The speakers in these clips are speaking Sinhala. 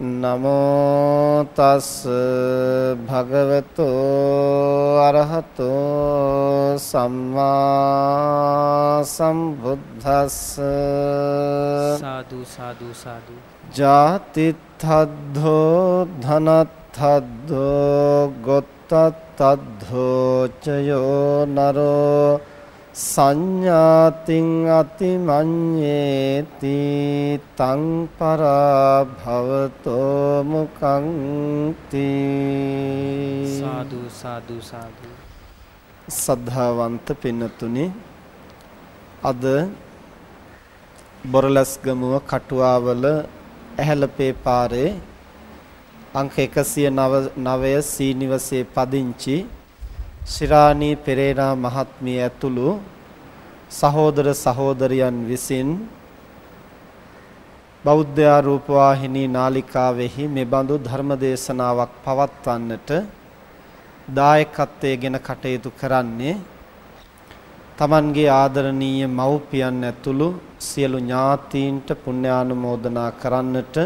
නමෝ තස් භගවතෝ අරහතෝ සම්මා සම්බුද්දස්ස සාදු සාදු සාදු ජාතිත්ථද්ධෝ ධනත්ථද්ධෝ ගොත්තත්ථද්ධෝ චයෝ නරෝ සංඥාතින් අතිමඤ්ඤේති තං පරාභවතෝ මුකං තී සාදු සාදු සාදු. සද්ධාවන්ත පින්නතුනි අද බොරලස්ගමුව කටුවාවල ඇහැලපේ පාරේ අංක 109 සී නිවසේ පදිංචි ශිරාණී පෙරේරා මහත්මිය ඇතුළු සහෝදර සහෝදරියන් විසින් බෞද්ධ රූපවාහිනී නාලිකාවෙහි මෙබඳු ධර්ම දේශනාවක් පවත්වන්නට දායකත්වයේගෙන කටයුතු කරන්නේ තමන්ගේ ආදරණීය මව්පියන් ඇතුළු සියලු ඥාතීන්ට පුණ්‍යානුමෝදනා කරන්නට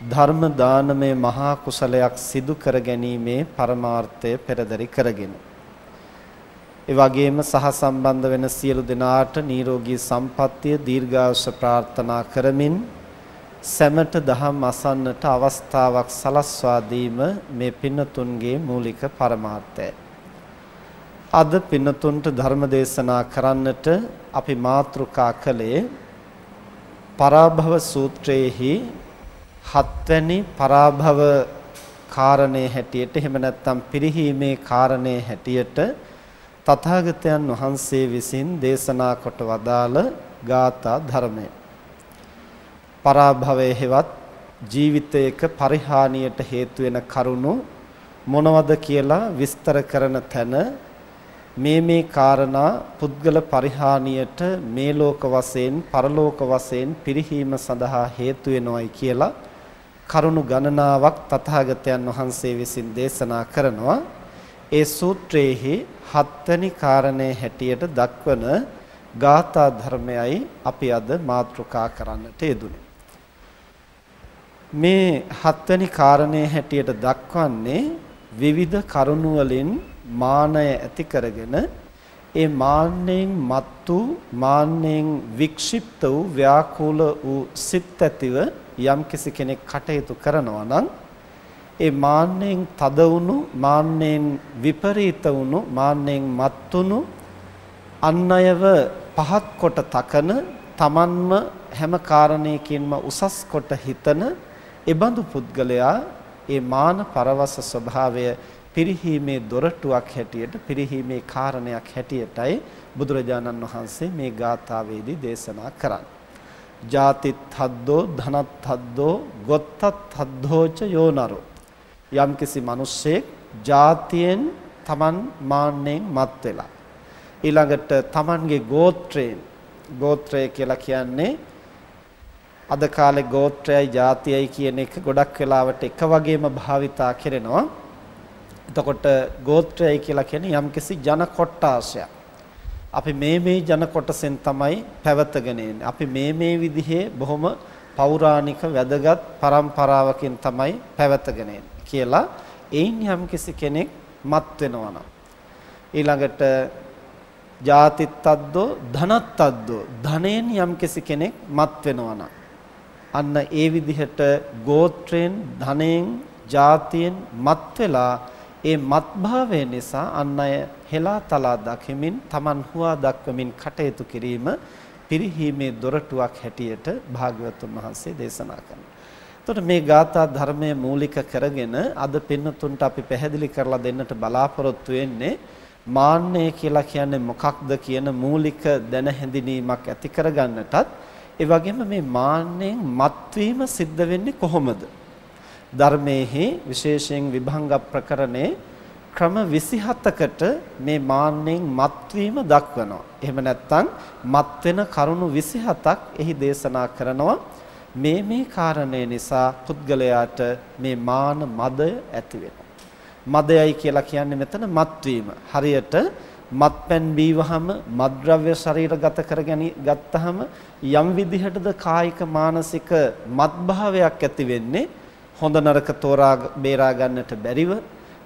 ධර්ම දානමය මහා කුසලයක් සිදු කර ගැනීමේ පරමාර්ථය පෙරදරි කරගෙන ඒ වගේම සහ සම්බන්ධ වෙන සියලු දෙනාට නිරෝගී සම්පන්නිය දීර්ඝායුෂ ප්‍රාර්ථනා කරමින් සැමට දහම් අසන්නට අවස්ථාවක් සලස්වා දීම මේ පින්නතුන්ගේ මූලික පරමාර්ථයයි. අද පින්නතුන්ට ධර්ම දේශනා කරන්නට අපි මාතෘකා කළේ පරාභව සූත්‍රයේහි හත්වැනි පරාභව කාරණේ හැටියට එහෙම නැත්නම් පිරිහීමේ කාරණේ හැටියට තථාගතයන් වහන්සේ විසින් දේශනා කොට වදාළ ගාථා ධර්මය. පරාභවයේ හෙවත් ජීවිතයක පරිහානියට හේතු වෙන කරුණු මොනවද කියලා විස්තර කරන තැන මේ මේ காரணා පුද්ගල පරිහානියට මේ ලෝක වශයෙන් පරලෝක වශයෙන් පිරිහීම සඳහා හේතු වෙනවයි කියලා කරුණු ගණනාවක් තථාගතයන් වහන්සේ විසින් දේශනා කරනවා. ඒ සූත්‍රයේහි හත්වැනි කාරණේ හැටියට දක්වන ගාථා ධර්මයයි අපි අද මාතෘකා කරන්නට යෙදුනේ. මේ හත්වැනි කාරණේ හැටියට දක්වන්නේ විවිධ කරුණු වලින් මානය ඇති කරගෙන ඒ මාන්නෙන් මත්තු මාන්නෙන් වික්ෂිප්ත වූ ව්‍යාකූල වූ සිත් ඇතිව යම්කිසි කෙනෙක් කටයුතු කරනවා නම් ඒ මාන්නෙන් තද වුණු මාන්නෙන් විපරීත වුණු මාන්නෙන් මත්තුණු අන් අයව පහත් කොට තකන තමන්ම හැම කාරණයකින්ම උසස් කොට හිතන එබඳු පුද්ගලයා ඒ මාන පරවස ස්වභාවය පිරිහීමේ දොරටුවක් හැටියට පිරිහීමේ කාරණයක් හැටියටයි බුදුරජාණන් වහන්සේ මේ ගාථාවේදී දේශනා කරන්නේ. ජාතිත් හද්දෝ ධනත් හද්දෝ ගොත්තත් හද්දෝච යෝනරෝ යම්කිසි මිනිස්සෙක් ජාතියෙන් Taman මාන්නෙන් මත් වෙලා ඊළඟට Tamanගේ ගෝත්‍රයෙන් ගෝත්‍රය කියලා කියන්නේ අද කාලේ ගෝත්‍රයයි ජාතියයි කියන එක ගොඩක් වෙලාවට එක වගේම භාවිතා කරනවා. එතකොට ගෝත්‍රයයි කියලා කියන්නේ යම්කිසි ජන කොට්ටාසයක් අපි මේ මේ ජන කොටසෙන් තමයි පැවතගෙන එන්නේ. අපි මේ මේ විදිහේ බොහොම පෞරාණික වැදගත් પરම්පරාවකින් තමයි පැවතගෙන කියලා එයින් යම්කිසි කෙනෙක් මත් වෙනවා නම් ඊළඟට ජාතිත්තද්දෝ ධනත්තද්දෝ ධනෙන් යම්කිසි කෙනෙක් මත් වෙනවා නම් අන්න ඒ විදිහට ගෝත්‍රයෙන් ධනෙන් ජාතියෙන් මත් වෙලා ඒ මත්භාවය නිසා අන් අය හෙලා තලා දකිමින් Taman හුවා දක්වමින් කටයුතු කිරීම පිරිහීමේ දොරටුවක් හැටියට භාග්‍යවතුන් වහන්සේ දේශනා කරනවා. එතකොට මේ ගාථා ධර්මයේ මූලික කරගෙන අද පින්නතුන්ට අපි පැහැදිලි කරලා දෙන්නට බලාපොරොත්තු වෙන්නේ මාන්නය කියලා කියන්නේ මොකක්ද කියන මූලික දැන හැඳිනීමක් ඇති කරගන්නටත් ඒ වගේම මේ මාන්නයෙන් මත්වීම සිද්ධ වෙන්නේ කොහොමද? ධර්මයේහි විශේෂයෙන් විභංග ප්‍රකරණේ ක්‍රම 27කට මේ මාන්නෙන් මත්වීම දක්වනවා. එහෙම නැත්නම් මත් වෙන කරුණු 27ක් එහි දේශනා කරනවා. මේ මේ කාරණේ නිසා පුද්ගලයාට මේ මාන මදය ඇති වෙනවා. මදයයි කියලා කියන්නේ මෙතන මත්වීම. හරියට මත්පැන් බීවහම මද්ද්‍රව්‍ය ශරීරගත කරගනි ගත්තහම යම් විදිහටද කායික මානසික මත්භාවයක් ඇති වෙන්නේ හොඳ නරක තෝරා බේරා ගන්නට බැරිව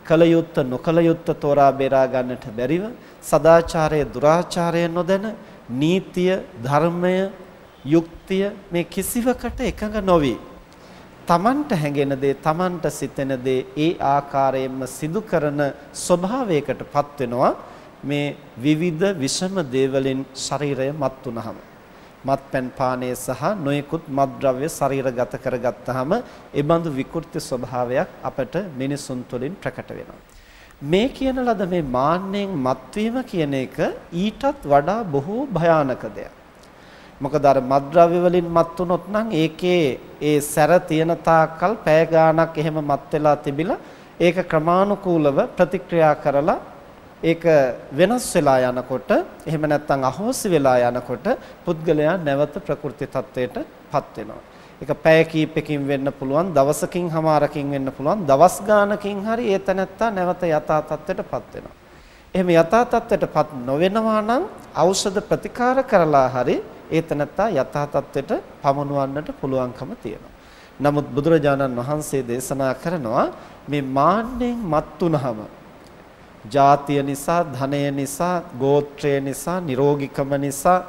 කල යුත්ත නොකල යුත්ත තෝරා බේරා ගන්නට බැරිව සදාචාරය දුරාචාරය නොදැන නීතිය ධර්මය යුක්තිය මේ කිසිවකට එකඟ නොවි. තමන්ට හැඟෙන දේ තමන්ට සිතෙන දේ ඒ ආකාරයෙන්ම සිදු කරන ස්වභාවයකටපත් වෙනවා. මේ විවිධ විෂම දේවලින් ශරීරය මත් වුනහම මත්පැන් පානය සහ නොයෙකුත් මත්ද්‍රව්‍ය ශරීරගත කරගත්තාම ඒ බඳු විකෘති ස්වභාවයක් අපට මිනිසුන් තුළින් ප්‍රකට වෙනවා. මේ කියන ලද මේ මාන්නෙන් මත්වීම කියන එක ඊටත් වඩා බොහෝ භයානක දෙයක්. මොකද අර මත්ද්‍රව්‍ය වලින් මත් වුනොත් නම් ඒකේ ඒ සැර තියෙන තාක්කල් පැය ගාණක් එහෙම මත් වෙලා තිබිලා ඒක ක්‍රමානුකූලව ප්‍රතික්‍රියා කරලා ඒක වෙනස් වෙලා යනකොට එහෙම නැත්නම් අහෝසි වෙලා යනකොට පුද්ගලයා නැවත ප්‍රකෘති තත්වයටපත් වෙනවා. ඒක පැය කීපකින් වෙන්න පුළුවන් දවසකින් හමාරකින් වෙන්න පුළුවන් දවස් ගානකින් හරි ඒ තැනත්තා නැවත යථා තත්වයටපත් වෙනවා. එහෙම යථා තත්වයටපත් නොවෙනවා නම් ඖෂධ ප්‍රතිකාර කරලා හරි ඒ තැනත්තා යථා තත්වයට පමුණුවන්නට පුළුවන්කම තියෙනවා. නමුත් බුදුරජාණන් වහන්සේ දේශනා කරනවා මේ මාන්නෙන් මත් වුනහම ජාතිය නිසා, ධනය නිසා, ගෝත්‍රය නිසා, නිරෝගීකම නිසා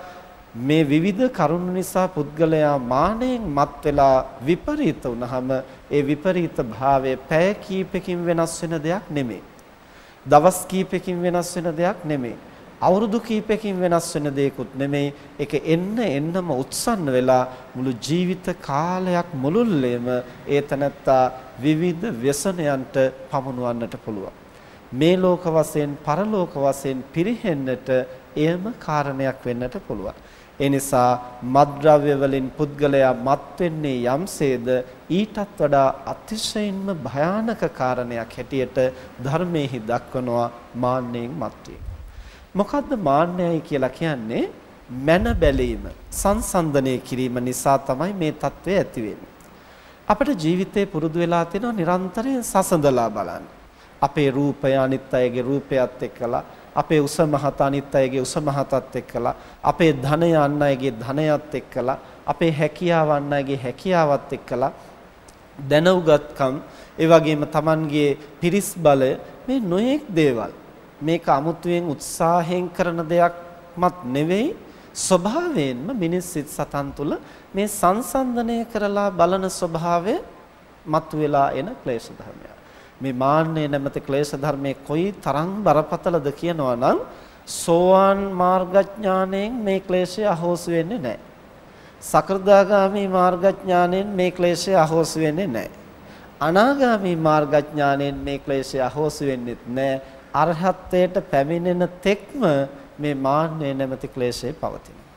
මේ විවිධ කරුණු නිසා පුද්ගලයා මානෙන් මත් වෙලා විපරීත වුනහම ඒ විපරීත භාවය පැය කීපකින් වෙනස් වෙන දෙයක් නෙමෙයි. දවස් කීපකින් වෙනස් වෙන දෙයක් නෙමෙයි. අවුරුදු කීපකින් වෙනස් වෙන දෙයක්ුත් නෙමෙයි. ඒක එන්න එන්නම උත්සන්න වෙලා මුළු ජීවිත කාලයක් මුළුල්ලේම ඒ තනත්තා විවිධ ව්‍යසනයන්ට පමුණවන්නට පුළුවන්. මේ ලෝක වශයෙන් පරලෝක වශයෙන් පිරිහෙන්නට එයම කාරණයක් වෙන්නට පුළුවන්. ඒ නිසා මත්ද්‍රව්‍ය වලින් පුද්ගලයා මත් වෙන්නේ යම්සේද ඊටත් වඩා අතිශයින්ම භයානක කාරණයක් හැටියට ධර්මයේහි දක්වනවා මාන්නෙන් මත්වීම. මොකද්ද මාන්නයයි කියලා කියන්නේ? මන බැලීම, සංසන්දනය කිරීම නිසා තමයි මේ తත්වය ඇති වෙන්නේ. අපේ ජීවිතේ පුරුදු වෙලා තියෙනවා නිරන්තරයෙන් සසඳලා බලන්න. අපේ රූපය අනිත් අයගේ රූපයත් එක්කලා අපේ උස මහත අනිත් අයගේ උස මහතත් එක්කලා අපේ ධනය අන් අයගේ ධනයත් එක්කලා අපේ හැකියාව අන් අයගේ හැකියාවත් එක්කලා දැනුගත්කම් ඒ වගේම Tamanගේ පිරිස් බලය මේ නොයෙක් දේවල් මේක අමුතුවෙන් උත්සාහයෙන් කරන දෙයක්මත් නෙවෙයි ස්වභාවයෙන්ම මිනිස් සිත් සතන් තුළ මේ සංසන්දනය කරලා බලන ස්වභාවය මතුවලා එන ක්ලේශ ධර්මයක්. මේ මාන්නය නැමැති ක්ලේශ ධර්මයේ කොයි තරම් බරපතලද කියනවා නම් සෝවාන් මාර්ගඥාණයෙන් මේ ක්ලේශය අහෝසු වෙන්නේ නැහැ. සකෘදාගාමි මාර්ගඥාණයෙන් මේ ක්ලේශය අහෝසු වෙන්නේ නැහැ. අනාගාමි මාර්ගඥාණයෙන් මේ ක්ලේශය අහෝසු වෙන්නේත් නැහැ. අරහත්ත්වයට පැමිණෙන තෙක්ම මේ මාන්නය නැමැති ක්ලේශය පවතිනවා.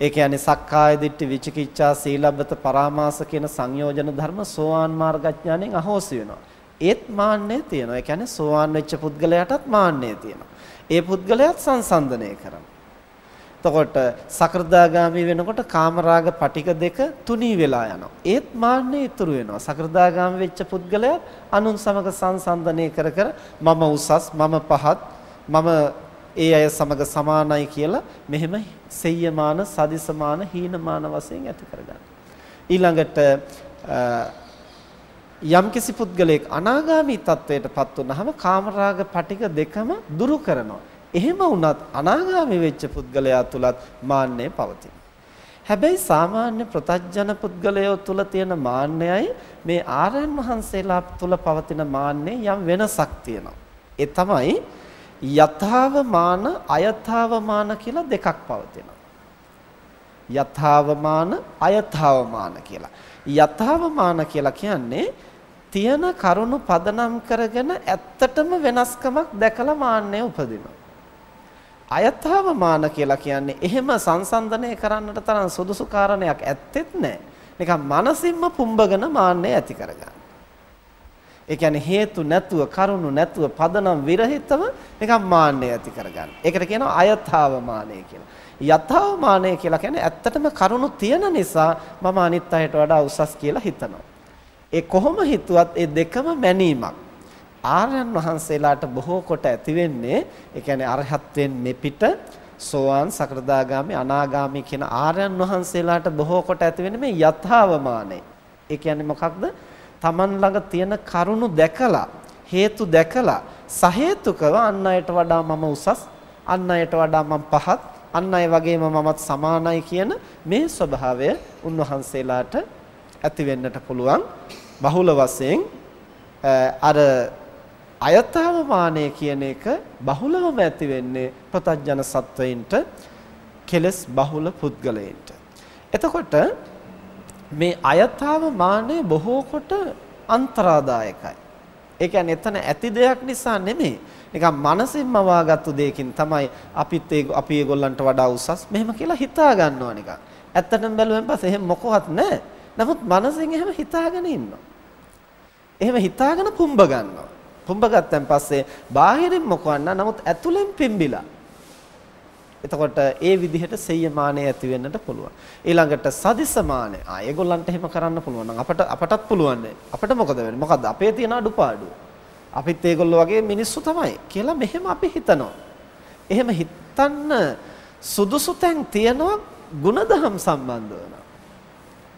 ඒ කියන්නේ සක්කාය දිට්ඨි විචිකිච්ඡා සීලබ්බත පරාමාස කියන සංයෝජන ධර්ම සෝවාන් මාර්ගඥාණයෙන් අහෝසි වෙනවා. ඒත් මාන්නය තියෙනවා. ඒ කියන්නේ සෝවාන් වෙච්ච පුද්ගලයාටත් මාන්නය තියෙනවා. ඒ පුද්ගලයාත් සංසන්දනය කරනවා. එතකොට සකෘදාගාමි වෙනකොට කාමරාග පටික දෙක තුනී වෙලා යනවා. ඒත් මාන්නය ඉතුරු වෙනවා. සකෘදාගාමි වෙච්ච පුද්ගලයා අනුන් සමග සංසන්දනය කර කර මම උසස් මම පහත් මම ඒ අය සමග සමානයි කියලා මෙහෙම සෙය්‍යමාන සදිසමාන හීනමාන වශයෙන් ඇති කරගන්න. ඊළඟට යම්කිසි පුද්ගලයෙක් අනාගාමී තත්වයටපත් වුනහම කාමරාග පටික දෙකම දුරු කරනවා. එහෙම වුණත් අනාගාමී වෙච්ච පුද්ගලයා තුලත් මාන්නය පවතිනවා. හැබැයි සාමාන්‍ය ප්‍රතඥ පුද්ගලයෝ තුල තියෙන මාන්නයයි මේ ආරයන් වහන්සේලා තුල පවතින මාන්නේ යම් වෙනසක් තියෙනවා. ඒ තමයි යථාවමාන අයථාවමාන කියලා දෙකක් පවතිනවා. යථාවමාන අයථාවමාන කියලා. යථාවමාන කියලා කියන්නේ තියෙන කරුණු පදනම් කරගෙන ඇත්තටම වෙනස්කමක් දැකලා මාන්නය උපදිනවා. අයථාවමාන කියලා කියන්නේ එහෙම සංසන්දනය කරන්නට තරම් සුදුසු කාරණයක් ඇත්තෙත් නැහැ. නිකන් මනසින්ම පුම්බගෙන මාන්නය ඇති කරගන්න. ඒ කියන්නේ හේතු නැතුව කරුණු නැතුව පදනම් විරහිතව නිකන් මාන්නය ඇති කරගන්න. ඒකට කියනවා අයථාවමානය කියලා. යථාවමානය කියලා කියන්නේ ඇත්තටම කරුණු තියෙන නිසා මම අනිත් අයට වඩා උසස් කියලා හිතනවා. ඒ කොහොම හිතුවත් ඒ දෙකම මැනීමක්. ආර්යයන් වහන්සේලාට බොහෝ කොට ඇති වෙන්නේ ඒ කියන්නේ අරහත්යෙන් මෙපිට සෝවාන් සකෘදාගාමි අනාගාමි කියන ආර්යයන් වහන්සේලාට බොහෝ කොට ඇති වෙන්නේ මේ යථාවමානය. ඒ කියන්නේ මොකක්ද? Taman ළඟ තියෙන කරුණු දැකලා හේතු දැකලා සහේතුකව අන් අයට වඩා මම උසස් අන් අයට වඩා මම පහත් අන් අය වගේම මමත් සමානයි කියන මේ ස්වභාවය උන්වහන්සේලාට ඇති වෙන්නට පුළුවන් බහුල වශයෙන් අර අයථාවමානය කියන එක බහුලවම ඇති වෙන්නේ ප්‍රතඥ සත්වයින්ට කෙලස් බහුල පුද්ගලයින්ට. එතකොට මේ අයථාවමානය බොහෝ කොට අන්තරාදායකයි. ඒ කියන්නේ එතන ඇති දෙයක් නිසා නෙමෙයි. නිකන් මනසින්ම වාගත්තු දෙයකින් තමයි අපිත් ඒ අපි ඒගොල්ලන්ට වඩා උසස් මෙහෙම කියලා හිතා ගන්නවා නිකන්. ඇත්තටම බැලුවෙන් පස්සේ එහෙම මොකවත් නැහැ. නමුත් මනසින් එහෙම හිතාගෙන ඉන්නවා. එහෙම හිතාගෙන පුම්බ ගන්නවා. පුම්බ ගත්තන් පස්සේ බාහිරින් මොකවන්න නමුත් ඇතුලෙන් පිම්බිලා. එතකොට ඒ විදිහට සෙය්‍යමානය ඇති වෙන්නට පුළුවන්. ඊළඟට සදිසමානය. ආ ඒගොල්ලන්ට එහෙම කරන්න පුළුවන් නම් අපට අපටත් පුළුවන් අපිට මොකද වෙන්නේ? මොකද්ද අපේ තියෙන අඩුපාඩුව? අපිත් ඒගොල්ලෝ වගේ මිනිස්සු තමයි කියලා මෙහෙම අපි හිතනවා. එහෙම හිතන්න සුදුසු තැන් තියෙනවා ಗುಣධම් සම්බන්ධව.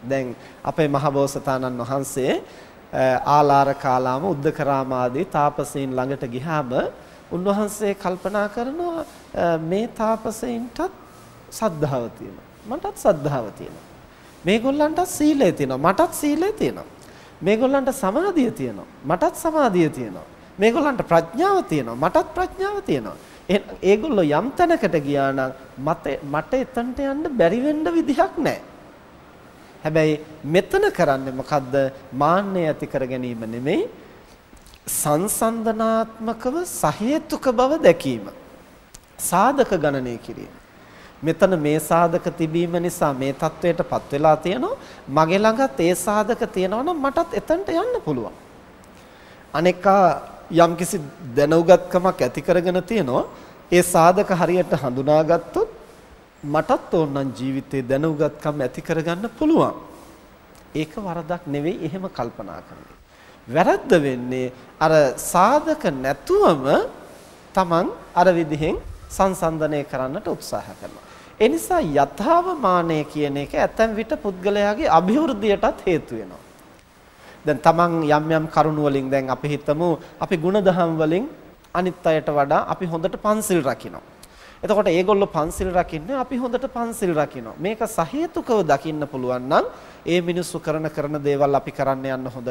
දැන් අපේ මහබෝසතාණන් වහන්සේ ආලාර කාලාම උද්දකරාම ආදී තාපසීන් ළඟට ගියාම උන්වහන්සේ කල්පනා කරනවා මේ තාපසීන්ටත් සද්ධාව තියෙනවා. මටත් සද්ධාව තියෙනවා. මේගොල්ලන්ටත් සීලය තියෙනවා. මටත් සීලය තියෙනවා. මේගොල්ලන්ට සමාධිය තියෙනවා. මටත් සමාධිය තියෙනවා. මේගොල්ලන්ට ප්‍රඥාව තියෙනවා. මටත් ප්‍රඥාව තියෙනවා. ඒගොල්ලෝ යම් තැනකට ගියා නම් මට මට එතනට යන්න බැරි වෙන්න විදිහක් නැහැ. හැබැයි මෙතන කරන්නේ මොකද්ද? මාන්නය ඇති කර ගැනීම නෙමෙයි සංසන්දනාත්මකව සහේතුක බව දැකීම. සාධක ගණනය කිරීම. මෙතන මේ සාධක තිබීම නිසා මේ தത്വයටපත් වෙලා තියෙනවා. මගේ ළඟත් ඒ සාධක තියෙනවා නම් මටත් එතනට යන්න පුළුවන්. අනේකා යම්කිසි දැනුගත්කමක් ඇති කරගෙන තියෙනවා. ඒ සාධක හරියට හඳුනාගත්තොත් මටත් ඕනනම් ජීවිතේ දැනුගත්කම් ඇති කරගන්න පුළුවන්. ඒක වරදක් නෙවෙයි එහෙම කල්පනා කරන්නේ. වැරද්ද වෙන්නේ අර සාධක නැතුවම තමන් අර විදිහෙන් සංසන්දනය කරන්නට උත්සාහ කරනවා. ඒ නිසා යථාවමානය කියන එක ඇතැම් විට පුද්ගලයාගේ અભිවෘද්ධියටත් හේතු වෙනවා. දැන් තමන් යම් යම් කරුණු වලින් දැන් අපි හිතමු අපි ಗುಣදහම් වලින් අනිත් අයට වඩා අපි හොඳට පන්සිල් රකිනවා. එතකොට ඒගොල්ලෝ පන්සිල් රකින්නේ අපි හොඳට පන්සිල් රකිනවා. මේක සහේතුකව දකින්න පුළුවන් නම් ඒ මිනිස්සු කරන කරන දේවල් අපි කරන්න යන්න හොඳ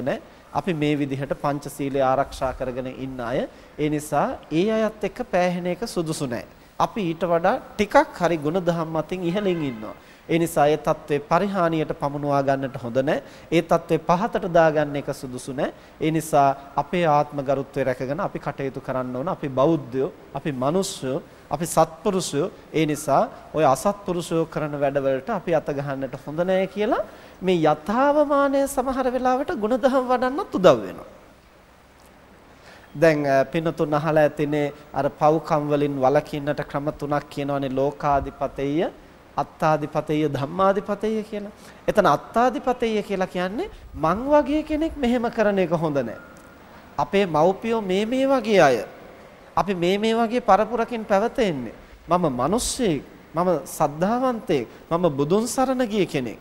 අපි මේ විදිහට පංචශීලය ආරක්ෂා කරගෙන ඉන්න අය ඒ නිසා ඒ අයත් එක්ක පෑහෙන එක සුදුසු නැහැ. අපි ඊට වඩා ටිකක් හරි ಗುಣධම් මතින් ඉහළින් ඉන්නවා. ඒ නිසා ඒ தત્ත්වේ පරිහානියට පමුණවා ගන්නට හොඳ නැහැ. ඒ தત્ත්වේ පහතට දාගන්න එක සුදුසු නැහැ. ඒ නිසා අපේ ආත්මගරුත්වය රැකගෙන අපි කටයුතු කරන්න ඕන. අපි බෞද්ධයෝ, අපි මිනිස්සුයෝ, අපි සත්පුරුෂයෝ. ඒ නිසා ওই අසත්පුරුෂයෝ කරන වැඩවලට අපි අත ගහන්නට හොඳ නැහැ කියලා මේ යථාවමානය සමහර වෙලාවට ಗುಣධම් වඩන්නත් උදව් වෙනවා. දැන් පින්නතුන් අහලා ඇතිනේ අර පව්කම් වලින් වළකින්නට ක්‍රම තුනක් කියනවානේ ලෝකාදිපතේය අත්තාදිපතේය ධම්මාදිපතේය කියලා. එතන අත්තාදිපතේය කියලා කියන්නේ මං වගේ කෙනෙක් මෙහෙම කරන එක හොඳ නැහැ. අපේ මව්පියෝ මේ මේ වගේ අය අපි මේ මේ වගේ පරපුරකින් පැවතෙන්නේ. මම මිනිස්සෙක්, මම සද්ධාවන්තයෙක්, මම බුදුන් සරණ ගිය කෙනෙක්.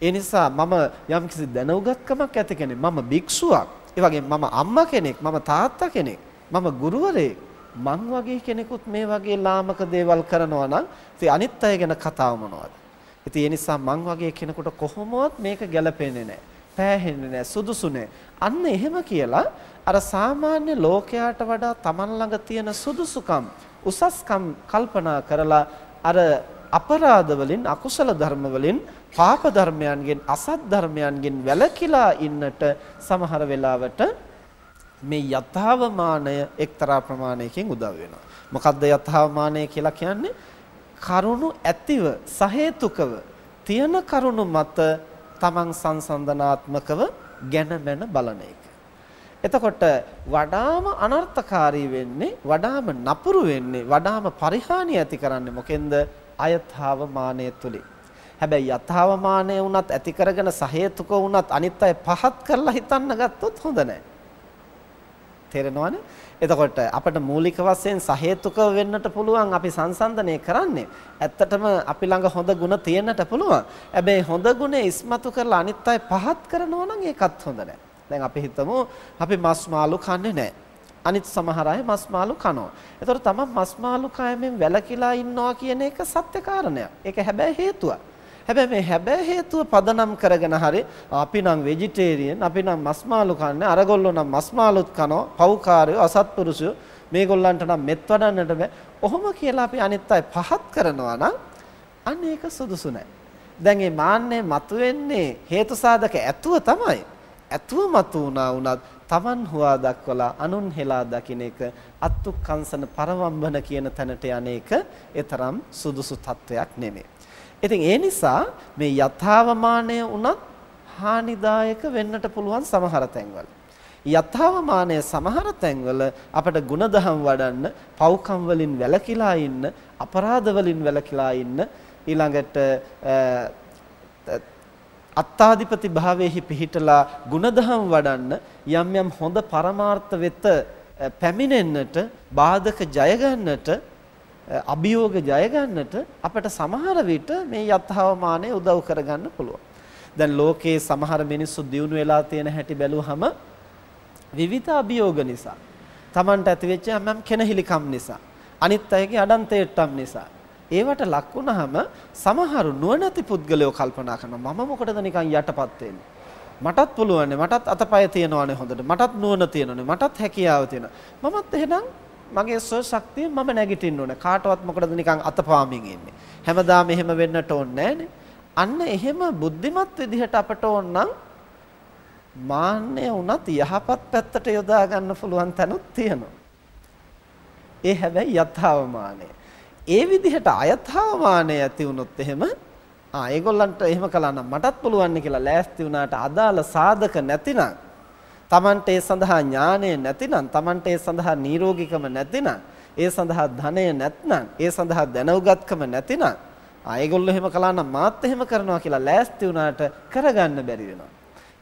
ඒ නිසා මම යම්කිසි දැනුගත්කමක් ඇති කෙනෙක්. මම භික්ෂුවක්. ඒ වගේම මම අම්මා කෙනෙක්, මම තාත්තා කෙනෙක්, මම ගුරුවරයෙක්. මං වගේ කෙනෙකුත් මේ වගේ ලාමක දේවල් කරනවා නම් ඉතින් අනිත් අය ගැන කතාව මොනවද? ඉතින් ඒ නිසා මං වගේ කෙනෙකුට කොහොමවත් මේක ගැලපෙන්නේ නැහැ. පෑහෙන්නේ නැහැ, සුදුසු නැහැ. අන්න එහෙම කියලා අර සාමාන්‍ය ලෝකයාට වඩා Taman ළඟ තියෙන සුදුසුකම්, උසස්කම් කල්පනා කරලා අර අපරාධ වලින්, අකුසල ධර්ම වලින්, පාප ධර්මයන්ගෙන්, අසත් ධර්මයන්ගෙන් වැළකීලා ඉන්නට සමහර වෙලාවට මේ යථාවමානය එක්තරා ප්‍රමාණයකින් උදව් වෙනවා. මොකද්ද යථාවමානය කියලා කියන්නේ? කරුණු ඇතිව සහේතුකව තියෙන කරුණු මත තමන් සංසන්දනාත්මකව ගැනමෙන බලන එක. එතකොට වඩාම අනර්ථකාරී වෙන්නේ වඩාම නපුරු වෙන්නේ වඩාම පරිහානිය ඇති කරන්නේ මොකෙන්ද අයථාවමානය තුලින්. හැබැයි යථාවමානය වුණත් ඇති කරගෙන සහේතුක වුණත් අනිත් අය පහත් කරලා හිතන්න ගත්තොත් හොඳ නැහැ. තේරෙනවනේ? එතකොට අපිට මූලික වශයෙන් සහේතුක වෙන්නට පුළුවන් අපි සංසන්දනය කරන්නේ. ඇත්තටම අපි ළඟ හොඳ ගුණ තියෙන්නට පුළුවන්. හැබැයි හොඳ ගුණ ඉස්මතු කරලා අනිත් අය පහත් කරනවා නම් ඒකත් හොඳ නැහැ. දැන් අපි හිතමු අපි මස් මාළු කන්නේ නැහැ. අනිත් සමහර අය මස් මාළු කනවා. ඒතකොට තමයි මස් මාළු කෑමෙන් වැළකීලා ඉන්නවා කියන එක සත්‍ය කාරණයක්. ඒක හැබැයි හේතුවක්. හැබැයි මේ හැබැයි හේතුව පදනම් කරගෙන හරි අපි නම් වෙජිටේරියන් අපි නම් මස් මාළු කන්නේ අරගොල්ලෝ නම් මස් මාළුත් කනවා පව්කාරයෝ අසත්පුරුෂයෝ මේගොල්ලන්ට නම් මෙත් වඩන්නට බෑ. ඔහොම කියලා අපි අනිත් අය පහත් කරනවා නම් අන්න ඒක සුදුසු නෑ. දැන් මේ මාන්නේ මතුවෙන්නේ හේතු සාධක ඇතුව තමයි. ඇතුව මතු වුණා වුණත් Taman හුවා දක්වලා අනුන් හෙලා දකින්න එක අත්තු කංශන පරවම්බන කියන තැනට යන්නේක ඒතරම් සුදුසු තත්වයක් නෙමෙයි. ඉතින් ඒ නිසා මේ යථාවමානය උනත් හානිදායක වෙන්නට පුළුවන් සමහර තැන්වල. යථාවමානය සමහර තැන්වල අපට ಗುಣදහම් වඩන්න, පව්කම් වලින් වැළකීලා ඉන්න, අපරාධ වලින් වැළකීලා ඉන්න, ඊළඟට අත්තාධිපති භාවයේහි පිහිටලා ಗುಣදහම් වඩන්න යම් යම් හොඳ පරමාර්ථ වෙත පැමිණෙන්නට, බාධක ජය ගන්නට අභියෝග ජය ගන්නට අපට සමහර විට මේ යථාවමානය උදව් කරගන්න පුළුවන්. දැන් ලෝකයේ සමහර මිනිස්සු දියුණු වෙලා තියෙන හැටි බැලුවහම විවිධ අභියෝග නිසා, Tamanට ඇතිවෙච්ච යම් කෙනහිලිකම් නිසා, අනිත් අයගේ අඩන්තේට්ටම් නිසා ඒවට ලක් වුණාම සමහරු නුවණැති පුද්ගලයෝ කල්පනා කරනවා මම මොකටද නිකන් යටපත් වෙන්නේ මටත් පුළුවන් මටත් අතපය තියනවානේ හොඳට මටත් නුවණ තියෙනවානේ මටත් හැකියාව තියෙනවා මමත් එහෙනම් මගේ ස්ව ශක්තිය මම නැගිටින්න ඕන. කාටවත් මොකටද නිකන් අතපාමින් ඉන්නේ. හැමදාම එහෙම වෙන්නට ඕනේ අන්න එහෙම බුද්ධිමත් විදිහට අපට ඕන නම් මාන්නය වුණත් යහපත් පැත්තට යොදා ගන්න පුළුවන් තැනුත් තියෙනවා. ඒ හැබැයි යථාවමානය. ඒ විදිහට අයථාවමානය ඇති වුණොත් එහෙම ආ ඒගොල්ලන්ට එහෙම කළා නම් මටත් පුළුවන් කියලා ලෑස්ති වුණාට අදාළ සාධක නැතිනම් Tamante ඒ සඳහා ඥානය නැතිනම් Tamante ඒ සඳහා නිරෝගීකම නැතිනම් ඒ සඳහා ධනය නැත්නම් ඒ සඳහා දැනුගත්කම නැතිනම් ආයෙගොල්ලෝ එහෙම කළා නම් මාත් එහෙම කරනවා කියලා ලෑස්ති වුණාට කරගන්න බැරි වෙනවා.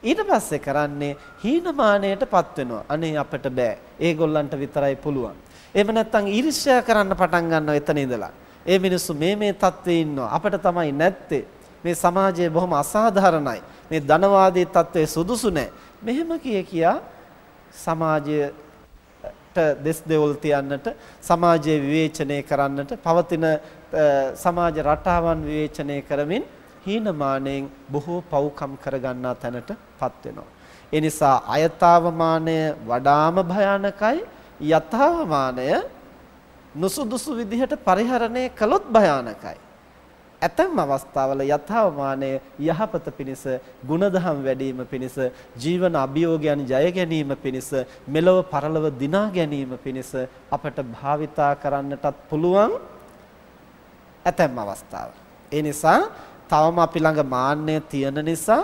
ඊට පස්සේ කරන්නේ හීනමානයටපත් වෙනවා. අනේ අපිට බෑ. ඒගොල්ලන්ට විතරයි පුළුවන්. එහෙම නැත්නම් ඊර්ෂ්‍යා කරන්න පටන් ගන්නවා එතන ඉඳලා. ඒ මිනිස්සු මේ මේ තත්ත්වේ ඉන්නවා. අපිට තමයි නැත්තේ. මේ සමාජය බොහොම අසාධාරණයි. මේ ධනවාදී තත්ත්වය සුදුසු නැහැ මෙහෙම කිය කියා සමාජයට දෙස් දෙවොල් තියන්නට සමාජය විවේචනය කරන්නට පවතින සමාජ රටාවන් විවේචනය කරමින් හීනමානයෙන් බොහෝ පව්කම් කරගන්නා තැනටපත් වෙනවා. ඒ නිසා අයතාවමානය වඩාම භයානකයි යථාවමානය නුසුදුසු විදිහට පරිහරණය කළොත් භයානකයි. ඇතැම් අවස්ථාවල යථාමානය යහපත පිණිස ಗುಣධම් වැඩිම පිණිස ජීවන අභියෝගයන් ජය ගැනීම පිණිස මෙලොව පරලොව දිනා ගැනීම පිණිස අපට භාවිතා කරන්නටත් පුළුවන් ඇතැම් අවස්ථාවල. ඒ නිසා තවම අපි ළඟ මාන්නය තියෙන නිසා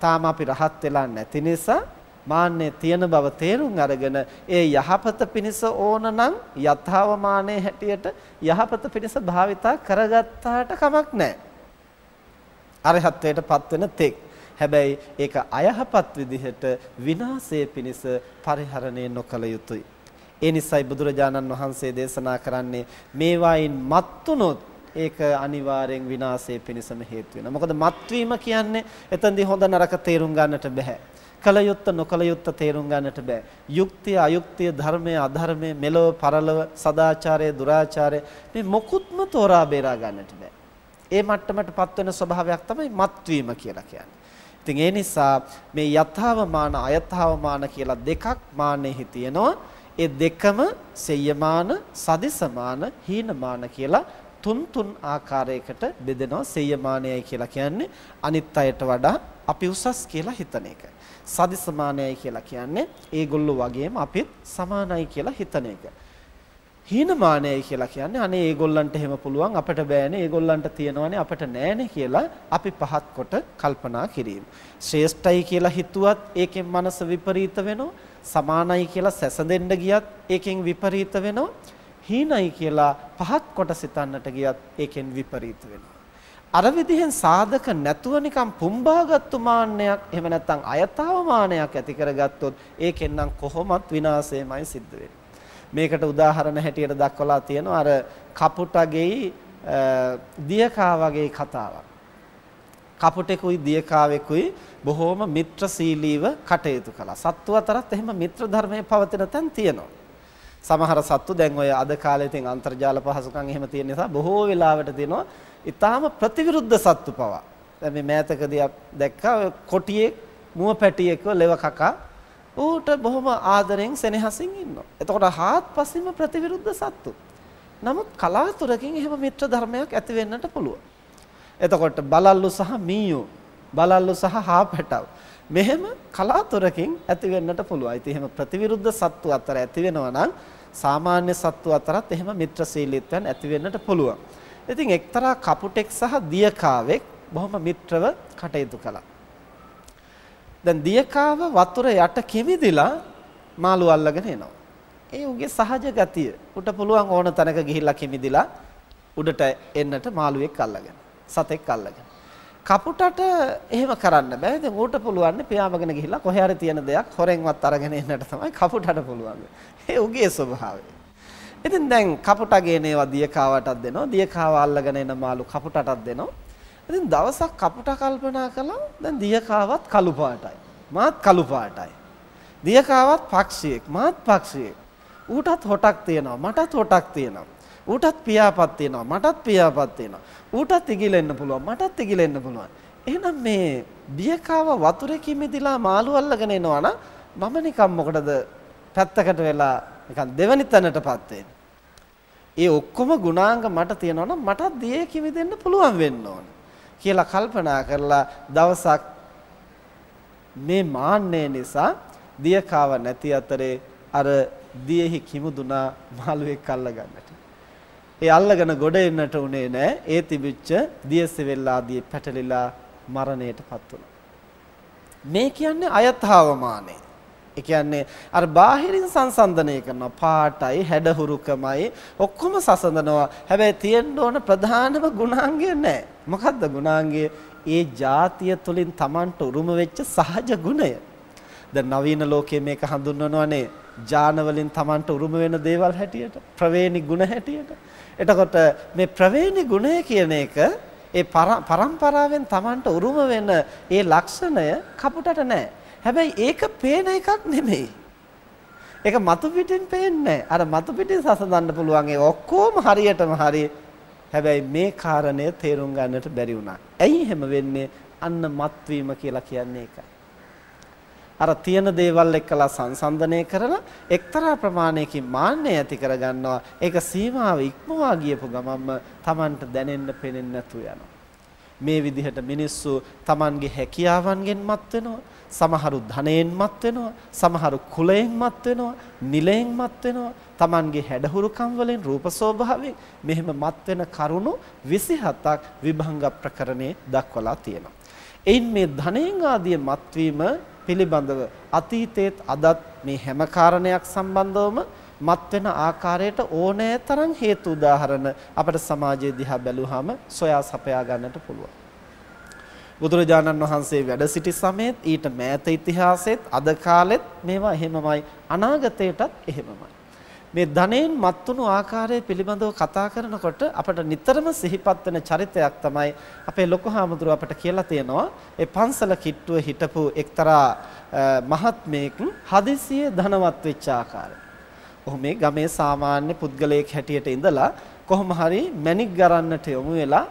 තාම අපි රහත් වෙලා නැති නිසා මාන්නේ තියෙන බව තේරුම් අරගෙන ඒ යහපත පිණිස ඕන නම් යථාවමානයේ හැටියට යහපත පිණිස භාවිතා කරගත්තාට කමක් නැහැ. අරහත්ත්වයටපත් වෙන තෙක්. හැබැයි ඒක අයහපත් විදිහට විනාශයේ පිණිස පරිහරණය නොකළ යුතුයි. ඒ නිසායි බුදුරජාණන් වහන්සේ දේශනා කරන්නේ මේවායින් මත්තුනොත් ඒක අනිවාර්යෙන් විනාශයේ පිණසම හේතු වෙනවා. මොකද මත්වීම කියන්නේ එතෙන්දී හොඳ නරක තේරුම් ගන්නට බෑ. කලයුත්ත නොකලයුත්ත තේරුම් ගන්නට බෑ. යුක්තිය අයුක්තිය ධර්මය අධර්මය මෙලව පරලව සදාචාරය දුරාචාරය මේ මොකුත්ම තෝරා බේරා ගන්නට බෑ. ඒ මට්ටමටපත් වෙන ස්වභාවයක් තමයි මත්වීම කියලා කියන්නේ. ඉතින් ඒ නිසා මේ යථාවමාන අයථාවමාන කියලා දෙකක් මානෙහි තියෙනවා. ඒ දෙකම සෙය්‍යමාන, සදිසමාන, හීනමාන කියලා තුන් තුන් ආකාරයකට බෙදෙනවා. සෙය්‍යමානයයි කියලා කියන්නේ අනිත් අයට වඩා අපි උසස් කියලා හිතන එක. සදිසමානයයි කියලා කියන්නේ ඒගොල්ලෝ වගේම අපිත් සමානයි කියලා හිතන එක. හීනමානයයි කියලා කියන්නේ අනේ ඒගොල්ලන්ට එහෙම පුළුවන් අපට බෑනේ ඒගොල්ලන්ට තියනවනේ අපට නෑනේ කියලා අපි පහත් කොට කල්පනා කිරීම. ශ්‍රේෂ්ඨයි කියලා හිතුවත් ඒකෙන් මනස විපරීත වෙනවා. සමානයි කියලා සැසඳෙන්න ගියත් ඒකෙන් විපරීත වෙනවා. හීනයි කියලා පහත් කොට සිතන්නට ගියත් ඒකෙන් විපරීත වෙනවා. අර විදිහෙන් සාධක නැතුව නිකන් පුම්බාගත්තු මාන්නයක් එහෙම නැත්නම් අයතාව මානයක් ඇති කරගත්තොත් ඒකෙන් නම් කොහොමත් විනාශයමයි සිද්ධ වෙන්නේ. මේකට උදාහරණ හැටියට දක්වලා තියෙනවා අර කපුටගේ දියකා වගේ කතාවක්. කපුටෙකුයි දියකාවෙකුයි බොහෝම මිත්‍රශීලීව කටයුතු කළා. සත්තු අතරත් එහෙම මිත්‍ර ධර්මයේ පවතින තැන් තියෙනවා. සමහර සත්තු දැන් ඔය අද කාලේ ඉතින් අන්තර්ජාල පහසුකම් එහෙම තියෙන නිසා බොහෝ වෙලාවට තියෙනවා ඊටාම ප්‍රතිවිරුද්ධ සත්තු පවා. දැන් මේ මෑතකදී දැක්කා කොටියේ මුව පැටියෙක්ව ලෙව කකා ඌට බොහොම ආදරෙන් සෙනෙහසින් ඉන්නවා. එතකොට හාත්පසින්ම ප්‍රතිවිරුද්ධ සත්තු. නමුත් කලාතුරකින් එහෙම මිත්‍ර ධර්මයක් ඇති වෙන්නට පුළුවන්. එතකොට බලල්ලු සහ මීයෝ බලල්ලු සහ හාපැටව මෙහෙම කලාතුරකින් ඇති වෙන්නට පුළුවන්. ඉතින් එහෙම ප්‍රතිවිරුද්ධ සත්තු අතර ඇති වෙනවා නම් සාමාන්‍ය සත්තු අතරත් එහෙම මිත්‍රශීලීත්වයන් ඇති වෙන්නට පුළුවන්. ඉතින් එක්තරා කපුටෙක් සහ දියකාවෙක් බොහොම මිත්‍රව කටයුතු කළා. දැන් දියකාව වතුර යට කිමිදිලා මාළු අල්ලගෙන එනවා. ඒ උගේ සහජ ගතිය. උට පුළුවන් ඕන තැනක ගිහිල්ලා කිමිදිලා උඩට එන්නට මාළුවෙක් අල්ලගෙන. සතෙක් අල්ලගෙන. කපුටට එහෙම කරන්න බෑ. ඉතින් ඌට පුළුවන් පියාඹගෙන ගිහිල්ලා කොහේ හරි තියෙන දෙයක් හොරෙන්වත් අරගෙන එන්නට තමයි කපුටට පුළුවන්. ඒ උගේ ස්වභාවය. ඉතින් දැන් කපුටගේ නේවා දියකාවටත් දෙනවා. දියකාව අල්ලගෙන එන මාළු කපුටටත් දෙනවා. ඉතින් දවසක් කපුට කල්පනා කළා දැන් දියකාවත් කළු පාටයි. මාත් කළු පාටයි. දියකාවත් පක්ෂියෙක් මාත් පක්ෂියෙක්. ඌටත් හොටක් තියෙනවා මටත් හොටක් තියෙනවා. ඌටත් පියාපත් තියෙනවා මටත් පියාපත් තියෙනවා. ඌටත් ඉගිලෙන්න පුළුවන් මටත් ඉගිලෙන්න පුළුවන්. එහෙනම් මේ දියකාව වතුරේ කිමිදිලා මාළු අල්ලගෙන එනවා නම් මම නිකන් මොකටද පැත්තකට වෙලා නිකන් දෙවනි තැනටපත් වෙන්නේ. ඒ ඔක්කොම ගුණාංග මට තියෙනවා නම් මටත් දියේ කිමිදෙන්න පුළුවන් වෙන්න ඕනේ. කියලා කල්පනා කරලා දවසක් මේ මාන්නය නිසා දියකාව නැති අතරේ අර දියෙහි කිමුදුනා මාළුවෙක් අල්ලගන්නට. ඒ අල්ලගෙන ගොඩ එන්නට උනේ නෑ. ඒ තිබිච්ච දියසෙවෙල් ආදී පැටලිලා මරණයටපත් වුණා. මේ කියන්නේ අයථාවමානය. ඒ කියන්නේ අර බාහිරින් සංසන්දනය කරනවා පාටයි හැඩහුරුකමයි ඔක්කොම සසඳනවා. හැබැයි තියෙන්න ඕන ප්‍රධානම ගුණාංගය නැහැ. මොකද්ද ගුණාංගය? ඒ ಜಾතිය තුලින් Tamanට උරුම වෙච්ච සහජ ගුණය. දැන් නවීන ලෝකයේ මේක හඳුන්වනවානේ ඥාන වලින් Tamanට උරුම වෙන දේවල් හැටියට ප්‍රවේණි ගුණ හැටියට. එතකොට මේ ප්‍රවේණි ගුණය කියන එක ඒ පරම්පරාවෙන් Tamanට උරුම වෙන ඒ ලක්ෂණය කපුටට නැහැ. හැබැයි ඒක පේන එකක් නෙමෙයි. ඒක මතු පිටින් පේන්නේ අර මතු පිටින් සසඳන්න පුළුවන් ඒ ඔක්කොම හරියටම හරි. හැබැයි මේ කාරණය තේරුම් ගන්නට බැරි වුණා. ඇයි එහෙම වෙන්නේ? අන්න මත්වීම කියලා කියන්නේ ඒකයි. අර තියෙන දේවල් එක්කලා සංසන්දනය කරලා එක්තරා ප්‍රමාණයකින් මාන්නය ඇති කරගන්නවා. ඒක සීමාව ඉක්මවා ගියපු ගමන්ම Tamanට දැනෙන්න පෙනෙන්න නැතු යනවා. මේ විදිහට මිනිස්සු Tamanගේ හැකියාවන්ගෙන් මත් වෙනවා. සමහරු ධනයෙන් මත් වෙනවා සමහරු කුලයෙන් මත් වෙනවා නිලයෙන් මත් වෙනවා Tamanගේ හැඩහුරුකම් වලින් රූප ස්වභාවයෙන් මෙහෙම මත් වෙන කරුණු 27ක් විභංග ප්‍රකරණේ දක්වලා තියෙනවා. එයින් මේ ධනයෙන් ආදී මත්වීම පිළිබඳව අතීතයේත් අදත් මේ හැම කාරණයක් සම්බන්ධවම මත් වෙන ආකාරයට ඕනෑ තරම් හේතු උදාහරණ අපේ සමාජයේ දිහා බැලුවාම සොයා සපයා ගන්නට පුළුවන්. බුදුරජාණන් වහන්සේ වැඩ සිටි සමයේත් ඊට මෑත ඉතිහාසෙත් අද කාලෙත් මේවා එහෙමමයි අනාගතයටත් එහෙමමයි. මේ ධනෙන් මත්තුණු ආකාරය පිළිබඳව කතා කරනකොට අපට නිතරම සිහිපත් වෙන චරිතයක් තමයි අපේ ලොකු හාමුදුරුව අපට කියලා තියෙනවා ඒ පන්සල කිට්ටුවේ හිටපු එක්තරා මහත්මයෙක් හදිසියේ ධනවත් වෙච්ච ආකාරය. ඔහු මේ ගමේ සාමාන්‍ය පුද්ගලයෙක් හැටියට ඉඳලා කොහොම හරි මැණික් ගරන්නට යොමු වෙලා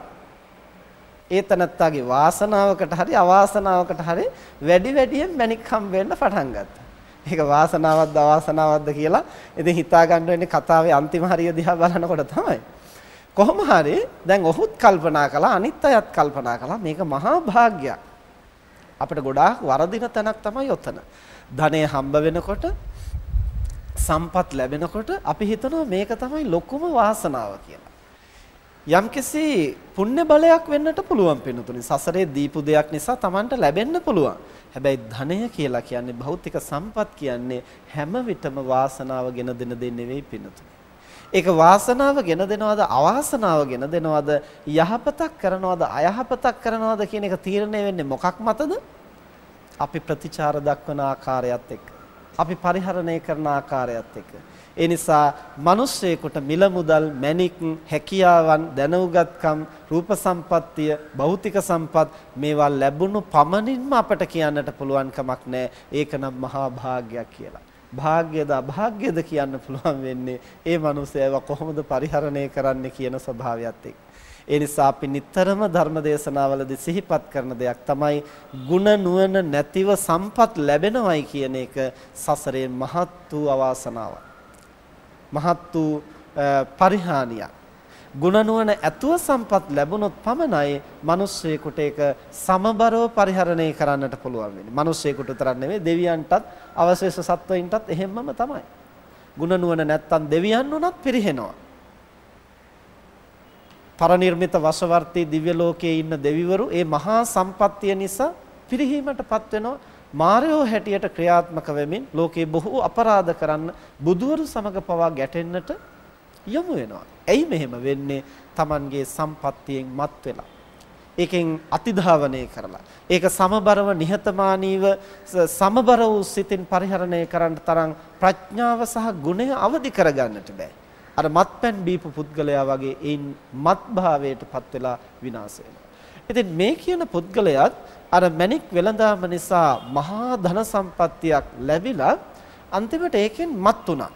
ඒ තනත්තාගේ වාසනාවකට හරි අවාසනාවකට හරි වැඩි වැඩියෙන් මැණික් හම්බ වෙන්න පටන් ගත්තා. ඒක වාසනාවක්ද අවාසනාවක්ද කියලා ඉතින් හිතා ගන්න වෙන්නේ කතාවේ අන්තිම හරිය දිහා බලනකොට තමයි. කොහොම හරි දැන් ඔහුත් කල්පනා කළා අනිත් අයත් කල්පනා කළා මේක මහා භාග්යක්. අපිට ගොඩාක් වරදින තැනක් තමයි ඔතන. ධනය හම්බ වෙනකොට සම්පත් ලැබෙනකොට අපි හිතනවා මේක තමයි ලොකුම වාසනාව කියලා. යම්කිසි පුණ්‍ය බලයක් වෙන්නට පුළුවන් පිනුතුනි. සසරේ දීපු දෙයක් නිසා Tamanට ලැබෙන්න පුළුවන්. හැබැයි ධනය කියලා කියන්නේ භෞතික සම්පත් කියන්නේ හැම විටම වාසනාව ගෙන දෙන දෙ නෙවෙයි පිනුතුනි. ඒක වාසනාව ගෙන දෙනවද අවාසනාව ගෙන දෙනවද යහපතක් කරනවද අයහපතක් කරනවද කියන එක තීරණය වෙන්නේ මොකක් මතද? අපි ප්‍රතිචාර දක්වන ආකාරයත් එක්ක. අපි පරිහරණය කරන ආකාරයත් එක්ක. ඒ නිසා මිනිස්සෙකුට මිල මුදල් මැණික් හැකියාවන් දැනුගත්කම් රූප සම්පත්තිය භෞතික සම්පත් මේවා ලැබුණු පමණින්ම අපට කියන්නට පුළුවන් කමක් නැහැ ඒකනම් මහා භාග්යක් කියලා. භාග්‍යද අභාග්‍යද කියන්න පුළුවන් වෙන්නේ ඒ මිනිස්සයව කොහොමද පරිහරණය කරන්න කියන ස්වභාවයත් එක්ක. ඒ නිසා අපි නිතරම ධර්ම දේශනාවලදී සිහිපත් කරන දෙයක් තමයි ಗುಣ නුවණ නැතිව සම්පත් ලැබෙනවයි කියන එක සසරේ මහත් වූ අවාසනාවක්. මහත් වූ පරිහානියක්. ගුණනුවණ ඇතුව සම්පත් ලැබුණොත් පමණයි මිනිස්සෙකුට ඒක සමබරව පරිහරණය කරන්නට පුළුවන් වෙන්නේ. මිනිස්සෙකුට විතරක් නෙවෙයි දෙවියන්ටත් අවශේෂ සත්වයින්ටත් එහෙම්මම තමයි. ගුණනුවණ නැත්තම් දෙවියන් උනත් පිරිහෙනවා. පරනිර්මිත වශවර්තී දිව්‍ය ලෝකයේ ඉන්න දෙවිවරු ඒ මහා සම්පත්තිය නිසා පිරිහීමටපත් වෙනවා. මායෝ හැටියට ක්‍රියාත්මක වෙමින් ලෝකේ බොහෝ අපරාධ කරන්න බුදුවරු සමග පවා ගැටෙන්නට යොමු වෙනවා. ඇයි මෙහෙම වෙන්නේ? Tamanගේ සම්පත්තියෙන් මත් වෙලා. ඒකෙන් අතිධාවනය කරලා. ඒක සමබරව නිහතමානීව සමබර වූ සිතින් පරිහරණය කරන්න තරම් ප්‍රඥාව සහ ගුණය අවදි කරගන්නට බෑ. අර මත්පැන් බීපු පුද්ගලයා වගේ ඒන් මත් භාවයටපත් වෙලා විනාශ වෙනවා. ඉතින් මේ කියන පුද්ගලයාත් අර මණික් වෙළඳාම නිසා මහා ධන සම්පත්තියක් ලැබිලා අන්තිමට ඒකෙන් මත් වුණා.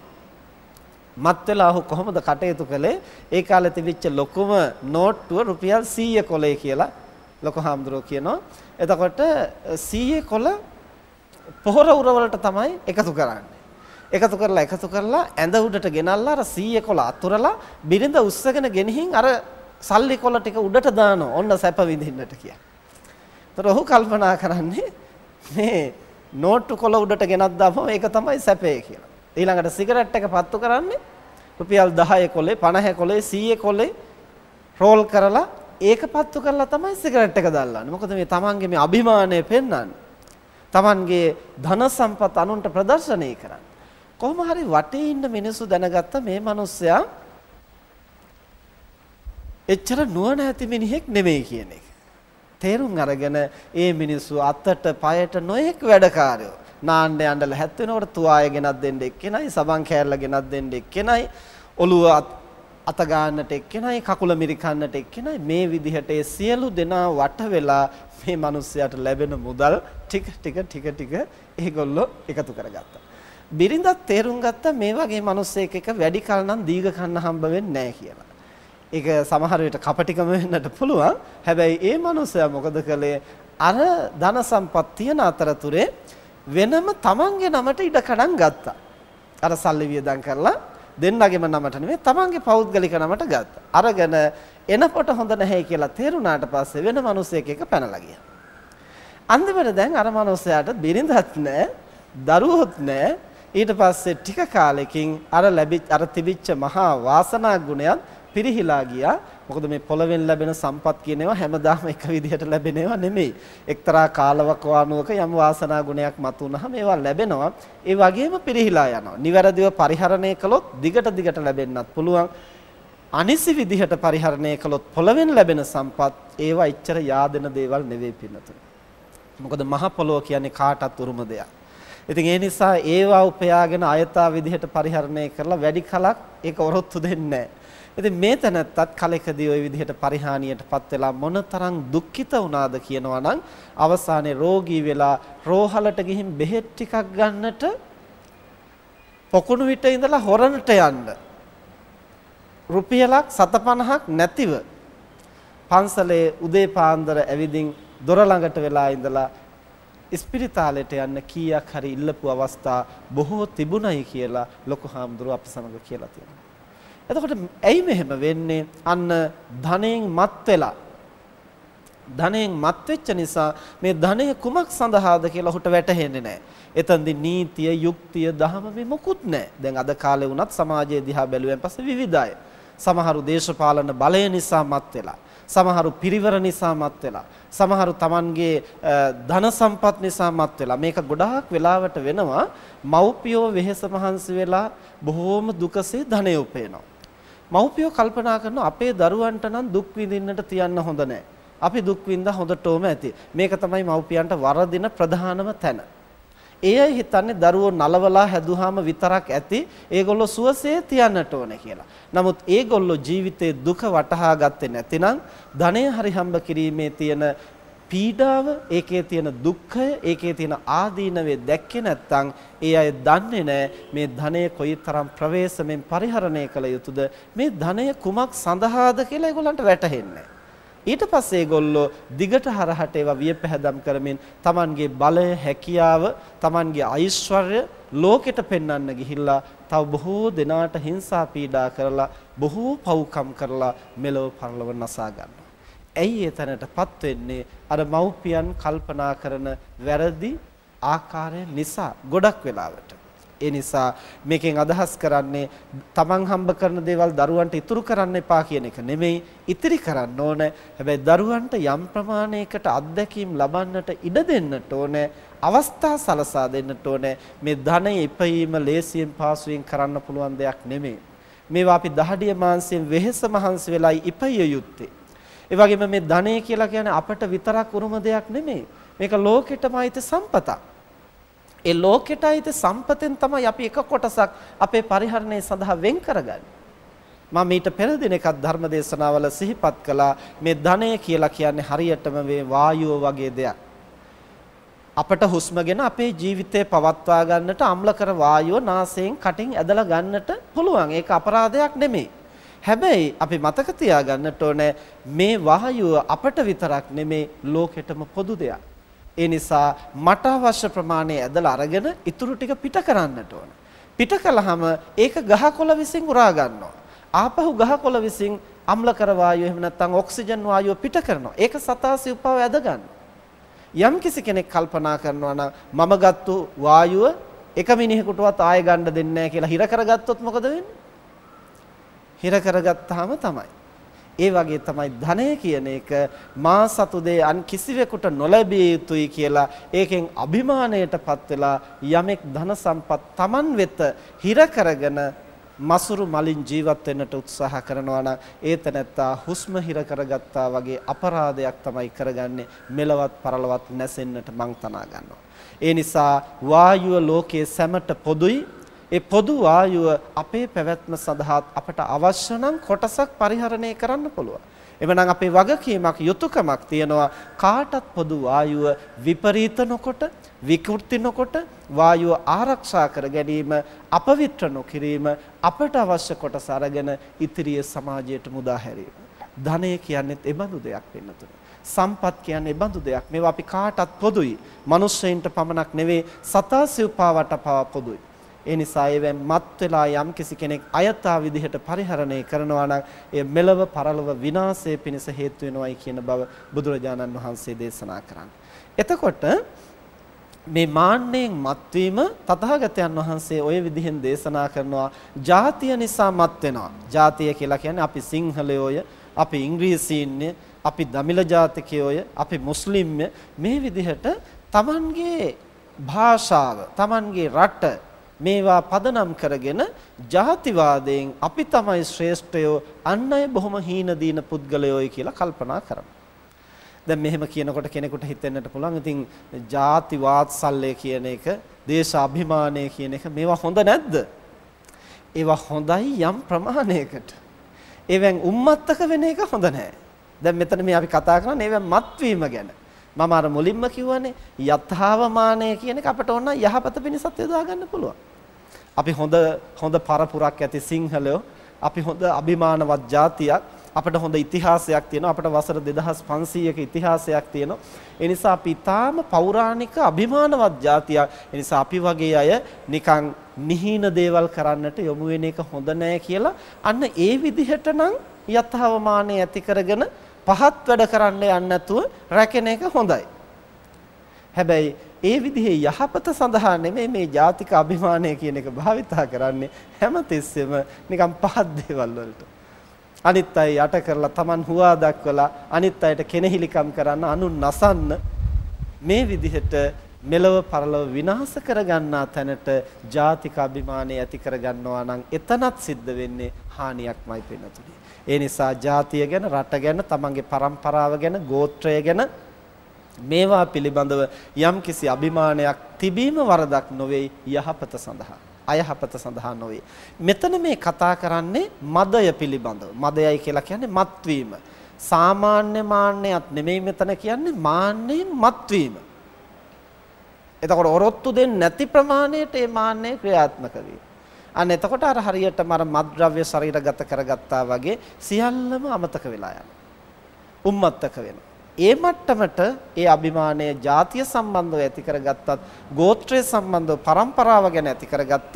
මත් වෙලා ඔහු කොහොමද කටයුතු කළේ? ඒ කාලේ තිබිච්ච ලොකුම නෝට්ටුව රුපියල් 100 කොලේ කියලා ලොකු හාමුදුරුවෝ කියනවා. එතකොට 100 කොල පොහොර උරවලට තමයි එකතු කරන්නේ. එකතු කරලා එකතු කරලා ඇඳ උඩට ගෙනල්ලා අර 100 කොල අතුරලා බිරිඳ උස්සගෙන ගෙනihin අර සල්ලි කොල ටික උඩට දානවා. ඔන්න සැප විඳින්නට කියලා. ඒතර ඔහු කල්පනා කරන්නේ මේ නෝට්ටු කොළ උඩට ගෙනත් දාපුවම ඒක තමයි සැපේ කියලා. ඊළඟට සිගරට් එක පත්තු කරන්නේ රුපියල් 10 කොලේ 50 කොලේ 100 කොලේ රෝල් කරලා ඒක පත්තු කරලා තමයි සිගරට් එක දාල්ලාන්නේ. මොකද මේ තමන්ගේ මේ අභිමානය පෙන්වන්නේ. තමන්ගේ ධන සම්පත් අනුන්ට ප්‍රදර්ශනය කරන්නේ. කොහොම හරි වටේ ඉන්න මිනිස්සු දැනගත්ත මේ මිනිස්සයා එච්චර නුවණ ඇති මිනිහෙක් නෙමෙයි කියන එක. තේරුම් අරගෙන ඒ මිනිස්සු අතට පයට නොයෙක් වැඩකාරයෝ නාන්න යන්න ලැහත් වෙනකොට තුවාය ගෙනත් දෙන්න එක්කෙනයි සබන් කෑල්ල ගෙනත් දෙන්න එක්කෙනයි ඔළුව අත ගන්නට එක්කෙනයි කකුල මිරිකන්නට එක්කෙනයි මේ විදිහට ඒ සියලු දෙනා වට වෙලා මේ මිනිස්සයාට ලැබෙන මුදල් ටික ටික ටික ටික ඒගොල්ලෝ එකතු කරගත්තා. බිරිඳත් තේරුම් ගත්තා මේ වගේ මිනිස්සෙක් එක වැඩි කල නම් දීග කන්න හම්බ වෙන්නේ නැහැ කියලා. ඒක සමහර විට කපටිකම වෙන්නට පුළුවන්. හැබැයි ඒ මනුස්සයා මොකද කළේ? අර ධන සම්පත් තියෙන අතරතුරේ වෙනම තමන්ගේ නමට ඉඩකඩම් ගත්තා. අර සල්ලි වියදම් කරලා දෙන්නගේම නමට නෙමෙයි තමන්ගේ පෞද්ගලික නමට ගත්තා. අරගෙන එනකොට හොඳ නැහැ කියලා තේරුණාට පස්සේ වෙන මිනිසෙක් එක පැනලා ගියා. අන්තිමට දැන් අර මිනිසයාට බිරිඳත් නැහැ, දරුවොත් නැහැ. ඊට පස්සේ ටික කාලෙකින් අර ලැබිච්ච අර තිබිච්ච මහා වාසනා ගුණයත් පිරිහිලා ගියා. මොකද මේ පොළවෙන් ලැබෙන සම්පත් කියන ඒවා හැමදාම එක විදිහට ලැබෙන ඒවා නෙමෙයි. එක්තරා කාලවකවානුවක යම් වාසනා ගුණයක් මතුනහම ඒවා ලැබෙනවා. ඒ වගේම පිරිහිලා යනවා. නිවැරදිව පරිහරණය කළොත් දිගට දිගට ලැබෙන්නත් පුළුවන්. අනිසි විදිහට පරිහරණය කළොත් පොළවෙන් ලැබෙන සම්පත් ඒවා ඉච්චර yaadena දේවල් නෙවෙයි පින්නතුනේ. මොකද මහ පොළොව කියන්නේ කාටත් උරුම දෙයක්. ඉතින් ඒ නිසා ඒවා උපයාගෙන අයථා විදිහට පරිහරණය කරලා වැඩි කලක් ඒක වරොත්තු දෙන්නේ ඉතින් මේ තැනත්තත් කලකදී ওই විදිහට පරිහානියටපත් වෙලා මොනතරම් දුක්ඛිත වුණාද කියනවා නම් අවසානයේ රෝගී වෙලා රෝහලට ගිහින් බෙහෙත් ටිකක් ගන්නට පොකුණු විට ඉඳලා හොරණට යන්න. රුපියලක් 750ක් නැතිව පන්සලේ උදේ පාන්දර ඇවිදින් දොර ළඟට වෙලා ඉඳලා ඉස්පිරිතාලෙට යන්න කීයක් හරි ඉල්ලපු අවස්ථා බොහෝ තිබුණයි කියලා ලොකු හාමුදුරුවෝ අප සමග කියලා තියෙනවා. එතකොට ඇයි මෙහෙම වෙන්නේ? අන්න ධනෙන් මත් වෙලා ධනෙන් මත් වෙච්ච නිසා මේ ධනය කුමක් සඳහාද කියලා ඔහුට වැටහෙන්නේ නැහැ. එතනදී නීතිය, යුක්තිය, දහම මේ මොකුත් නැහැ. දැන් අද කාලේ වුණත් සමාජයේ දිහා බැලුවෙන් පස්සේ විවිධයි. සමහරු දේශපාලන බලය නිසා මත් වෙලා සමහරු පිරිවර නිසා මත් වෙලා සමහරු Tamanගේ ධන සම්පත් නිසා මත් වෙලා. මේක ගොඩාක් වෙලාවට වෙනවා. මව්පියෝ වෙහෙස මහන්සි වෙලා බොහෝම දුකසේ ධනය උපයනවා. මව්පියෝ කල්පනා කරනවා අපේ දරුවන්ට නම් දුක් විඳින්නට තියන්න හොඳ නැහැ අපි දුක් විඳා හොඳටම ඇති. මේක තමයි මව්පියන්ට වරදින ප්‍රධානම තැන. ඒ අය හිතන්නේ දරුවෝ නලවලා හැදුවාම විතරක් ඇති ඒගොල්ලෝ සුවසේ තියන්නට ඕනේ කියලා. නමුත් ඒගොල්ලෝ ජීවිතේ දුක වටහා ගත්තේ නැතිනම් ධනය හරි හම්බ කිරීමේ තියෙන පීඩාව ඒකේ තියෙන දුක්ඛය ඒකේ තියෙන ආදීනවේ දැක්කේ නැත්නම් ඒ අය දන්නේ නැහැ මේ ධනය කොයිතරම් ප්‍රවේශමෙන් පරිහරණය කළ යුතුද මේ ධනය කුමක් සඳහාද කියලා ඒගොල්ලන්ට වැටහෙන්නේ ඊට පස්සේ ඒගොල්ලෝ දිගට හරහට ඒවා වියපැහැදම් කරමින් Tamanගේ බලය හැකියාව Tamanගේ ඓශ්වර්ය ලෝකෙට පෙන්වන්න ගිහිල්ලා තව බොහෝ දෙනාට හිංසා පීඩා කරලා බොහෝ පව්කම් කරලා මෙලොව පරලොව නසා ගන්නවා. ඇයි ඒ තැනටපත් වෙන්නේ? අර මව්පියන් කල්පනා කරන වැරදි ආකාරය නිසා ගොඩක් වෙලාවට. ඒ නිසා මේකෙන් අදහස් කරන්නේ තමන් හම්බ කරන දේවල් දරුවන්ට ඉතුරු කරන්න එපා කියන එක නෙමෙයි ඉතිරි කරන්න ඕන. හැබැයි දරුවන්ට යම් ප්‍රමාණයකට අත්දැකීම් ලබන්නට ඉඩ දෙන්නට ඕන. අවස්ථා සලසා දෙන්නට ඕන. මේ ධනය ඉපීම ලේසියෙන් පාසුවෙන් කරන්න පුළුවන් දෙයක් නෙමෙයි. මේවා අපි දහඩිය මාංශයෙන් වෙහෙස මහන්සි වෙලයි ඉපිය යුත්තේ. ඒ වගේම මේ ධනය කියලා කියන්නේ අපට විතරක් උරුම දෙයක් නෙමෙයි. මේක ලෝකෙටම අයිති සම්පතක්. ඒ ලෝකෙට අයිති සම්පතෙන් තමයි අපි එක කොටසක් අපේ පරිහරණය සඳහා වෙන් කරගන්නේ. මම ඊට පෙර දින එකක් ධර්ම දේශනාවල සිහිපත් කළා මේ ධනය කියලා කියන්නේ හරියටම මේ වායුව වගේ දෙයක්. අපට හුස්මගෙන අපේ ජීවිතේ පවත්වා ගන්නට අම්ලකර වායුව නාසයෙන් කටින් ඇදලා ගන්නට පුළුවන්. ඒක අපරාධයක් නෙමෙයි. හැබැයි අපි මතක තියාගන්නට ඕනේ මේ වායුව අපට විතරක් නෙමේ ලෝකෙටම පොදු දෙයක්. ඒ නිසා මට අවශ්‍ය ප්‍රමාණය ඇදලා අරගෙන ඉතුරු ටික පිට කරන්නට ඕන. පිට කළාම ඒක ගහකොළ විසින් උරා ගන්නවා. ආපහු ගහකොළ විසින් අම්ලකර වායුව එහෙම නැත්නම් ඔක්සිජන් වායුව පිට කරනවා. ඒක සතාසි උපව ඇද ගන්නවා. යම් කිසි කෙනෙක් කල්පනා කරනවා නම් මම ගත්තු වායුව එක මිනිහෙකුටවත් ආයෙ ගන්න දෙන්නේ නැහැ කියලා හිර කරගත්තොත් මොකද වෙන්නේ? හිර කරගත්තාම තමයි ඒ වගේ තමයි ධනය කියන එක. මා සතු දේ අන් කිසිවෙකුට නොලැබිය යුතුයි කියලා ඒකෙන් අභිමාණයටපත් වෙලා යමෙක් ධන සම්පත් Taman වෙත හිර කරගෙන මසුරු මලින් ජීවත් වෙන්නට උත්සාහ කරනවා නම් ඒ තැනැත්තා හුස්ම හිර කරගත්තා වගේ අපරාධයක් තමයි කරගන්නේ. මෙලවත් පරලවත් නැසෙන්නට මං තනා ගන්නවා. ඒ නිසා වායුව ලෝකයේ සැමට පොදුයි. ඒ පොදු වායුව අපේ පැවැත්ම සඳහා අපට අවශ්‍ය නම් කොටසක් පරිහරණය කරන්න පුළුවන්. එවනම් අපේ වගකීමක් යුතුයකමක් තියෙනවා කාටත් පොදු වායුව විපරීත නොකොට විකෘති නොකොට වායුව ආරක්ෂා කර ගැනීම අපවිත්‍ර නොකිරීම අපට අවශ්‍ය කොටස අරගෙන ඉතිරිය සමාජයට මුදා හැරීම. ධනය කියන්නේත් එබඳු දෙයක් වෙන්නතුනේ. සම්පත් කියන්නේ බඳු දෙයක්. මේවා අපි කාටත් පොදුයි. මිනිස්සෙයින්ට පමණක් නෙවෙයි සතා සිව්පාවට පවා පොදුයි. ඒ නිසා ඒවෙන් මත් වෙලා යම් කිසි කෙනෙක් අයථා විදිහට පරිහරණය කරනවා නම් එය මෙලව පරලොව විනාශය පිණිස හේතු වෙනවයි කියන බව බුදුරජාණන් වහන්සේ දේශනා කරන්නේ. එතකොට මේ මාන්නයෙන් මත්වීම තථාගතයන් වහන්සේ ওই විදිහෙන් දේශනා කරනවා ජාතිය නිසා මත් වෙනවා. ජාතිය කියලා කියන්නේ අපි සිංහලයෝය, අපි ඉංග්‍රීසීන්ය, අපි දමිළ ජාතිකයෝය, අපි මුස්ලිම්ය මේ විදිහට Tamanගේ භාෂාව, Tamanගේ රට මේවා පදනම් කරගෙන ජාතිවාදයෙන් අපි තමයි ශ්‍රේෂ්ඨයෝ අන් අය බොහොම හීන දීන පුද්ගලයෝයි කියලා කල්පනා කරනවා. දැන් මෙහෙම කියනකොට කෙනෙකුට හිතෙන්නට පුළුවන් ඉතින් ಜಾති වාත්සල්‍ය කියන එක, දේශ අභිමානය කියන එක මේවා හොඳ නැද්ද? ඒවා හොඳයි යම් ප්‍රමාණයකට. ඒවෙන් උම්මත්තක වෙන එක හොඳ නැහැ. දැන් මෙතන මේ අපි කතා කරන්නේ ඒවෙන් මත්වීම ගැන. මම අර මුලින්ම කිව්වනේ යථාවමානය කියන එක අපට ඕන යහපත පිණිසත් යොදා ගන්න පුළුවන්. අපි හොඳ හොඳ පරපුරක් ඇති සිංහලයෝ අපි හොඳ අභිමානවත් ජාතියක් අපිට හොඳ ඉතිහාසයක් තියෙනවා අපිට වසර 2500ක ඉතිහාසයක් තියෙනවා. ඒ නිසා අපි ඊටාම පෞරාණික අභිමානවත් ජාතියක්. ඒ නිසා අපි වගේ අය නිකන් නිහින දේවල් කරන්නට යොමු වෙන එක හොඳ නෑ කියලා අන්න ඒ විදිහට නම් යථාවමානය ඇති කරගෙන පහත් වැඩ කරන්න යන්නේ නැතුව රැකෙන එක හොඳයි. හැබැයි ඒ විදිහේ යහපත සඳහා නෙමෙයි මේ ජාතික අභිමානය කියන එක භාවිතා කරන්නේ හැමතිස්සෙම නිකන් පහත් දේවල් වලට. අනිත් අය යට කරලා Taman හුවා දක්වලා අනිත් අයට කෙනෙහිලිකම් කරන්න අනුන් නසන්න මේ විදිහට මෙලව පරලව විනාශ කරගන්නා තැනට ජාතික අභිමානය ඇති කරගන්නවා නම් එතනත් සිද්ධ වෙන්නේ හානියක්මයි වෙනතුනේ. ඒ නිසා ජාතිය ගැන රට ගැන තමන්ගේ પરම්පරාව ගැන ගෝත්‍රය ගැන මේවා පිළිබඳව යම්කිසි අභිමානයක් තිබීම වරදක් නොවේ යහපත සඳහා. අයහපත සඳහා නොවේ. මෙතන මේ කතා කරන්නේ මදය පිළිබඳව. මදයයි කියලා කියන්නේ මත්වීම. සාමාන්‍ය මාන්නයක් නෙමෙයි මෙතන කියන්නේ මාන්නයෙන් මත්වීම. එතකොට ඔරොත්තු දෙන්නේ නැති ප්‍රමාණයට මේ මාන්නය ක්‍රියාත්මක වේ අන්න එතකොට අර හරියටම අර මද්ද්‍රව්‍ය ශරීරගත කරගත්තා වගේ සියල්ලම අමතක වෙලා යනවා. උම්මත්තක වෙනවා. ඒ මට්ටමට ඒ අභිමානය ජාතිය සම්බන්ධව ඇති කරගත්තත් ගෝත්‍රය සම්බන්ධව પરම්පරාව ගැන ඇති කරගත්තත්